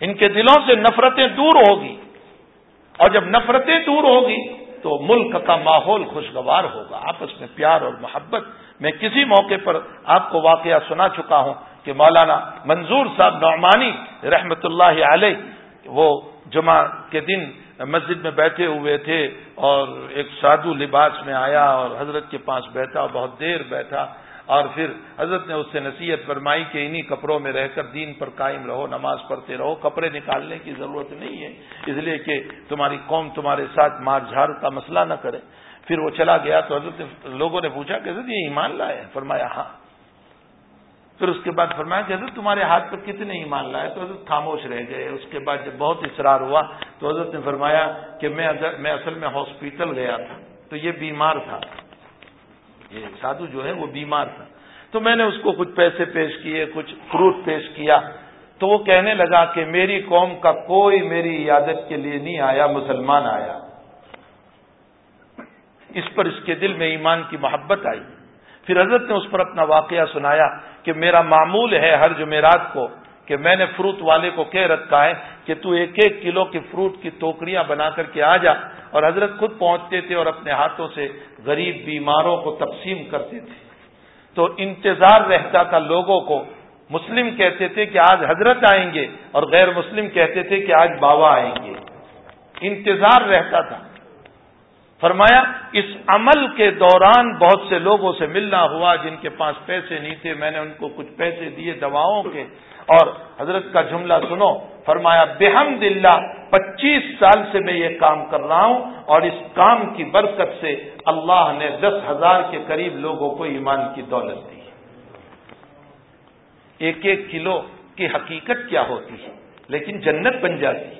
ان کے دلوں سے نفرتیں دور ہوگی۔ اور جب نفرتیں دور ہوگی تو ملک کا ماحول خوشگوار ہوگا، آپس میں پیار اور محبت میں کسی موقع پر آپ کو واقعہ سنا چکا ہوں کہ مولانا منظور صاحب نعمانی رحمت اللہ علیہ وہ جمعہ کے دن مسجد میں بیٹھے ہوئے تھے اور ایک سادھو لباس میں آیا اور حضرت کے پاس بیٹھا، بہت دیر بیٹھا اور پھر حضرت نے اس سے نصیحت فرمائی کہ انہی کپڑوں میں رہ کر دین پر قائم رہو، نماز پڑھتے رہو، کپڑے نکالنے کی ضرورت نہیں ہے، اس لیے کہ تمہاری قوم تمہارے ساتھ مار جھاڑ کا مسئلہ نہ کرے۔ پھر وہ چلا گیا تو حضرت لوگوں نے پوچھا کہ حضرت یہ ایمان لائے فرمایا ہاں۔ پھر اس کے بعد فرمایا کہ حضرت تمہارے ہاتھ پر کتنے ایمان لائے؟ تو حضرت خاموش رہ گئے۔ اس کے بعد جب بہت اصرار ہوا تو حضرت نے فرمایا کہ میں میں اصل میں ہاسپٹل گیا تھا۔ تو یہ بیمار تھا۔ یہ سادھو جو ہے وہ بیمار تھا۔ تو میں نے اس کو کچھ پیسے پیش کیے، کچھ فروٹ پیش کیا۔ تو وہ کہنے لگا کہ میری قوم کا کوئی میری عیادت کے لیے نہیں آیا، مسلمان آیا۔ اس پر اس کے دل میں ایمان کی محبت آئی۔ پھر حضرت نے اس پر اپنا واقعہ سنایا کہ میرا معمول ہے ہر جمعرات کو کہ میں نے فروٹ والے کو کہہ رکھا ہے کہ تو ایک ایک کلو کی فروٹ کی ٹوکریاں بنا کر کے آ جا۔ اور حضرت خود پہنچتے تھے اور اپنے ہاتھوں سے غریب بیماروں کو تقسیم کرتے تھے۔ تو انتظار رہتا تھا لوگوں کو۔ مسلم کہتے تھے کہ آج حضرت آئیں گے اور غیر مسلم کہتے تھے کہ آج بابا آئیں گے۔ انتظار رہتا تھا۔ فرمایا، اس عمل کے دوران بہت سے لوگوں سے ملنا ہوا جن کے پاس پیسے نہیں تھے، میں نے ان کو کچھ پیسے دیے دواؤں کے۔ اور حضرت کا جملہ سنو، فرمایا بےحم دلہ پچیس سال سے میں یہ کام کر رہا ہوں اور اس کام کی برکت سے اللہ نے دس ہزار کے قریب لوگوں کو ایمان کی دولت دی۔ ایک ایک کلو کی حقیقت کیا ہوتی ہے؟ لیکن جنت بن جاتی۔ ہے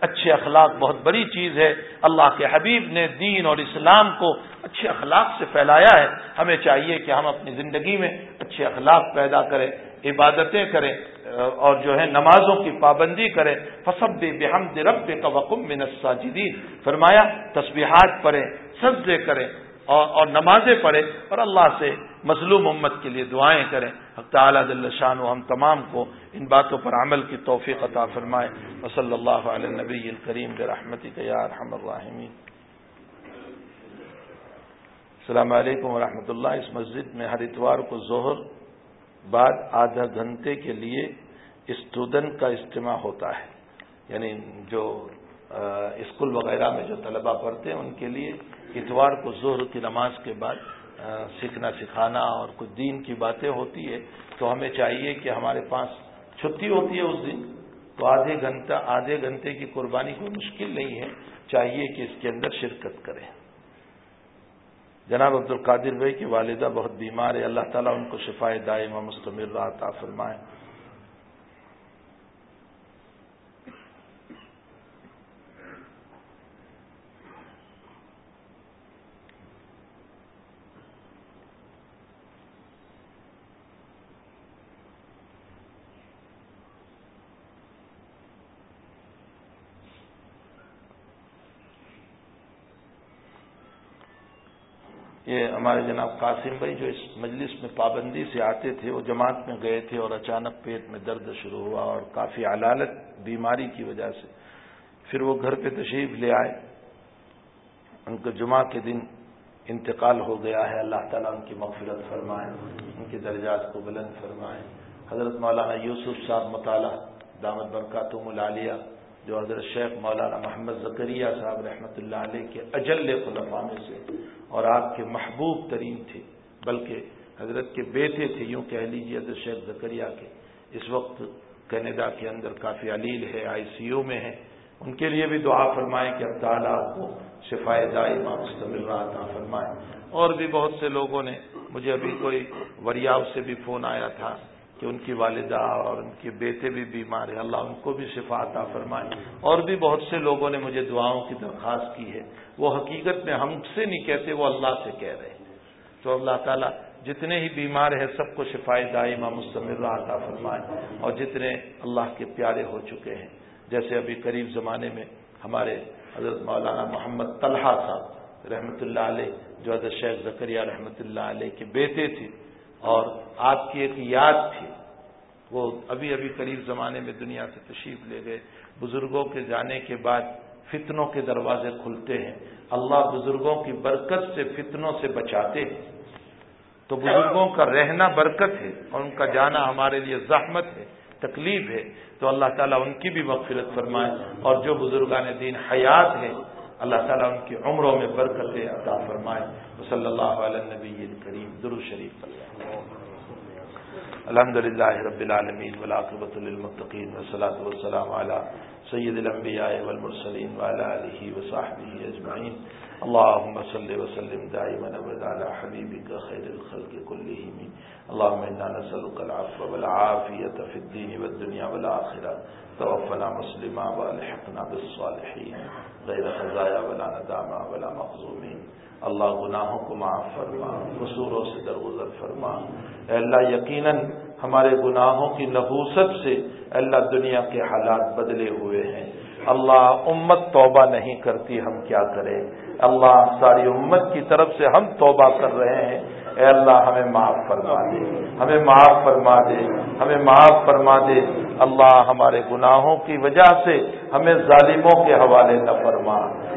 اچھے اخلاق بہت بڑی چیز ہے۔ اللہ کے حبیب نے دین اور اسلام کو اچھے اخلاق سے پھیلایا ہے۔ ہمیں چاہیے کہ ہم اپنی زندگی میں اچھے اخلاق پیدا کریں، عبادتیں کریں، اور جو ہے نمازوں کی پابندی کرے فصب بحمد رب کا وقم من الساجدین فرمایا، تسبیحات پڑھیں، سجدے کریں، اور اور نمازیں پڑھیں۔ اور اللہ سے مظلوم امت کے لیے دعائیں کریں۔ حق تعالیٰ دل شان و ہم تمام کو ان باتوں پر عمل کی توفیق عطا فرمائے۔ وصلی اللہ علیہ نبی الکریم برحمتی رحم الرحمین السلام علیکم ورحمۃ اللہ۔ اس مسجد میں ہر اتوار کو ظہر بعد آدھا گھنٹے کے لیے اسٹوڈنٹ کا اجتماع ہوتا ہے۔ یعنی جو اسکول وغیرہ میں جو طلبہ پڑھتے ہیں، ان کے لیے اتوار کو ظہر کی نماز کے بعد سیکھنا سکھانا اور کچھ دین کی باتیں ہوتی ہے، تو ہمیں چاہیے کہ ہمارے پاس چھٹی ہوتی ہے اس دن، تو آدھے گھنٹہ، آدھے گھنٹے کی قربانی کوئی مشکل نہیں ہے، چاہیے کہ اس کے اندر شرکت کریں۔ جناب عبد القادر بھائی کی والدہ بہت بیمار ہے، اللہ تعالیٰ ان کو شفا دائمہ مستمر عطا فرمائے۔ یہ ہمارے جناب قاسم بھائی جو اس مجلس میں پابندی سے آتے تھے، وہ جماعت میں گئے تھے اور اچانک پیٹ میں درد شروع ہوا اور کافی علالت، بیماری کی وجہ سے۔ پھر وہ گھر پہ تشریف لے آئے۔ ان کو جمعہ کے دن انتقال ہو گیا ہے۔ اللہ تعالیٰ ان کی مغفرت فرمائے، ان کے درجات کو بلند فرمائے۔ حضرت مولانا یوسف صاحب مطالعہ، دامت برکاتم العالیہ، جو حضرت شیخ مولانا محمد زکریہ صاحب رحمۃ اللہ علیہ کے اجل خلفانے سے اور آپ کے محبوب ترین تھے، بلکہ حضرت کے بیٹے تھے، یوں کہہ لیجیے حضرت شیخ زکریہ کے۔ اس وقت کینیڈا کے اندر کافی علیل ہے، آئی سی یو میں ہے۔ ان کے لیے بھی دعا فرمائیں کہ اب تعالیٰ کو شفائے دائمہ مستمل عطا فرمائیں اور بھی بہت سے لوگوں نے مجھے ابھی کوئی وریاؤ سے بھی فون آیا تھا۔ کہ ان کی والدہ اور ان کے بیٹے بھی بیمار ہیں۔ اللہ ان کو بھی شفا عطا فرمائے۔ اور بھی بہت سے لوگوں نے مجھے دعاؤں کی درخواست کی ہے۔ وہ حقیقت میں ہم سے نہیں کہتے، وہ اللہ سے کہہ رہے ہیں۔ تو اللہ تعالیٰ جتنے ہی بیمار ہیں، سب کو شفا دائمہ مستمر عطا فرمائے۔ اور جتنے اللہ کے پیارے ہو چکے ہیں۔ جیسے ابھی قریب زمانے میں ہمارے حضرت مولانا محمد طلحہ صاحب رحمۃ اللہ علیہ، جو حضرت شیخ زکریہ رحمۃ اللہ علیہ کے بیٹے تھے اور آپ کی ایک یاد تھی، وہ ابھی ابھی قریب زمانے میں دنیا سے تشریف لے گئے۔ بزرگوں کے جانے کے بعد فتنوں کے دروازے کھلتے ہیں۔ اللہ بزرگوں کی برکت سے فتنوں سے بچاتے ہیں۔ تو بزرگوں کا رہنا برکت ہے اور ان کا جانا ہمارے لیے زحمت ہے، تکلیف ہے۔ تو اللہ تعالیٰ ان کی بھی مغفرت فرمائے۔ اور جو بزرگان دین حیات ہے اللہ تعالیٰ ان کی عمروں میں برکت عطا فرمائے۔ صلی اللہ علیہ نبی کریم درو شریف الحمد للہ رب العالمین ولاقبۃ المطقین وصلاۃ والسلام علی سید الانبیاء والمرسلین وعلى علیہ وصحبہ اجمعین۔ اللهم صل وسلم دائما ابدا على حبيبك خير الخلق كلهم. اللهم انا نسالك العفو والعافيه في الدين والدنيا والاخره توفنا مسلما والحقنا بالصالحين. غير خزايا ولا ندامه ولا مخزومين. اللہ گناہوں کو معاف فرما، قصوروں سے درگزر فرما. اے اللہ، یقیناً ہمارے گناہوں کی نحوست سے اللہ دنیا کے حالات بدلے ہوئے ہیں۔ اللہ، امت توبہ نہیں کرتی، ہم کیا کریں؟ اللہ ساری امت کی طرف سے ہم توبہ کر رہے ہیں۔ اے اللہ، ہمیں معاف فرما دے۔ ہمیں معاف فرما دے۔ ہمیں معاف فرما دے۔ اللہ ہمارے گناہوں کی وجہ سے ہمیں ظالموں کے حوالے نہ فرما۔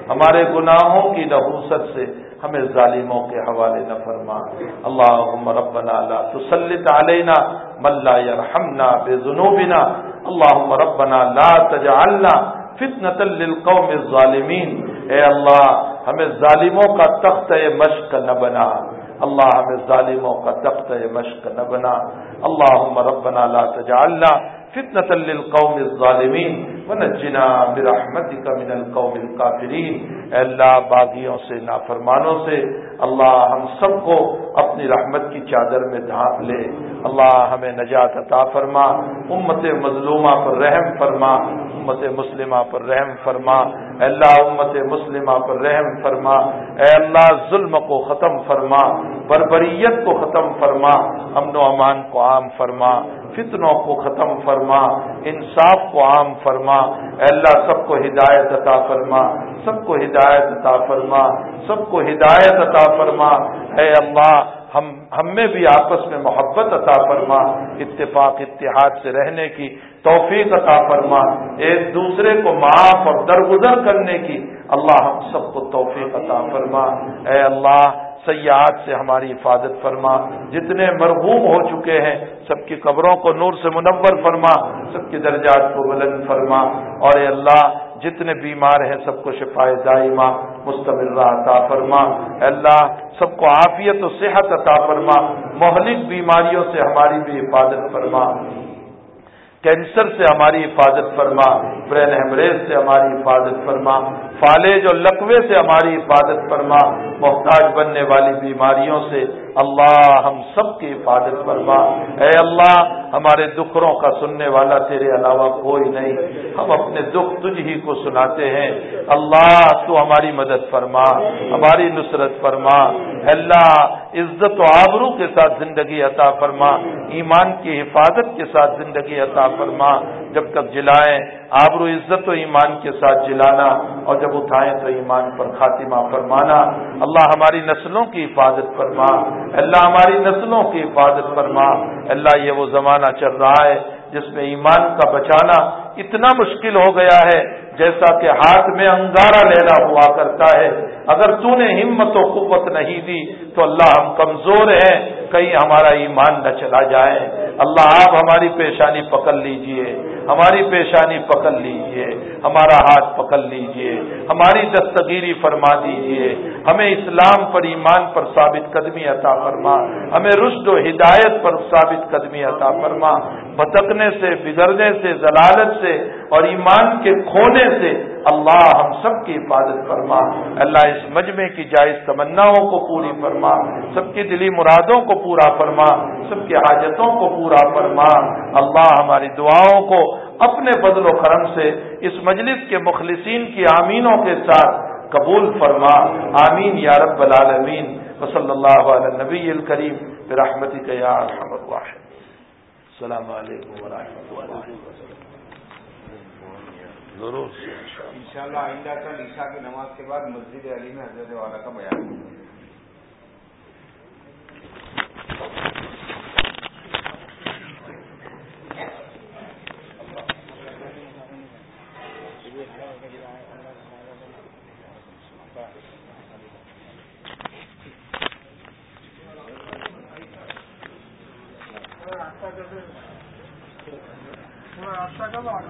ہمارے گناہوں کی نحوست سے ہمیں ظالموں کے حوالے نہ فرما۔ اللہ ربنا لا تسلط علینا من لا يرحمنا بذنوبنا۔ اللهم ربنا لا تجعلنا فتنة للقوم الظالمین۔ اے اللہ، ہمیں ظالموں کا تخت مشق نہ بنا۔ اللہ، ہمیں ظالموں کا تخت مشق نہ بنا۔ اللہ ربنا لا تجعلنا فتنة للقوم الظالمين ونجنا برحمتك من القوم الكافرين اے اللہ باغیوں سے، نافرمانوں سے اللہ ہم سب کو اپنی رحمت کی چادر میں ڈھانپ لے۔ اللہ ہمیں نجات عطا فرما، امت مظلومہ پر رحم فرما، امت مسلمہ پر رحم فرما۔ اے اللہ، امت مسلمہ پر رحم فرما۔ اے اللہ، ظلم کو ختم فرما، بربریت کو ختم فرما، امن و امان کو عام فرما، فتنوں کو ختم فرما، انصاف کو عام فرما۔ اے اللہ، سب کو ہدایت عطا فرما، سب کو ہدایت عطا فرما، سب کو ہدایت عطا فرما۔ اے اللہ، ہم ہم میں بھی آپس میں محبت عطا فرما، اتفاق، اتحاد سے رہنے کی توفیق عطا فرما۔ ایک دوسرے کو معاف اور درگزر کرنے کی اللہ ہم سب کو توفیق عطا فرما۔ اے اللہ، سیاحت سے ہماری حفاظت فرما۔ جتنے مرغوم ہو چکے ہیں، سب کی قبروں کو نور سے منور فرما، سب کے درجات کو بلند فرما۔ اور اے اللہ جتنے بیمار ہیں سب کو شفا دائمہ، مستمر عطا فرما۔ اللہ، سب کو عافیت و صحت عطا فرما۔ مہلک بیماریوں سے ہماری بھی حفاظت فرما۔ کینسر سے ہماری حفاظت فرما۔ برین ہیمریج سے ہماری حفاظت فرما۔ فالج اور لقوے سے ہماری حفاظت فرما۔ محتاج بننے والی بیماریوں سے اللہ ہم سب کی حفاظت فرما۔ اے اللہ، ہمارے دکھروں کا سننے والا تیرے علاوہ کوئی نہیں۔ ہم اپنے دکھ تجھ ہی کو سناتے ہیں۔ اللہ، تو ہماری مدد فرما، ہماری نصرت فرما۔ اللہ، عزت و آبرو کے ساتھ زندگی عطا فرما۔ ایمان کی حفاظت کے ساتھ زندگی عطا فرما۔ جب تک جلائیں، آبرو عزت و ایمان کے ساتھ جلانا اور جب اٹھائیں تو ایمان پر خاتمہ فرمانا۔ اللہ ہماری نسلوں کی حفاظت فرما۔ اللہ ہماری نسلوں کی حفاظت فرما۔ اللہ یہ وہ زمانہ چل رہا ہے جس میں ایمان کا بچانا اتنا مشکل ہو گیا ہے جیسا کہ ہاتھ میں انگارا لینا ہوا کرتا ہے۔ اگر تو نے ہمت و قوت نہیں دی تو اللہ ہم کمزور ہیں، کہیں ہمارا ایمان نہ چلا جائے۔ اللہ آپ ہماری پیشانی پکڑ لیجیے۔ ہماری پیشانی پکڑ لیجیے، ہمارا ہاتھ پکڑ لیجیے، ہماری دستگیری فرما دیجیے۔ ہمیں اسلام پر ایمان پر ثابت قدمی عطا فرما۔ ہمیں رشد و ہدایت پر ثابت قدمی عطا فرما۔ بھٹکنے سے، بگڑنے سے، ضلالت سے اور ایمان کے کھونے سے اللہ ہم سب کی حفاظت فرما۔ اللہ اس مجمع کی جائز تمناؤں کو پوری فرما۔ سب کی دلی مرادوں کو پورا فرما۔ سب کی حاجتوں کو پورا فرما۔ اللہ ہماری دعاؤں کو اپنے بدل و کرم سے اس مجلس کے مخلصین کی آمینوں کے ساتھ قبول فرما۔ آمین یا رب العالمین۔ وصلی اللہ علیہ نبی الکریم رحمتی یا السلام علیکم ورحمۃ اللہ ضرور۔ ان شاء اللہ آئندہ کل عشا کی نماز کے بعد مسجد علی میں حضرت والا کا بیان۔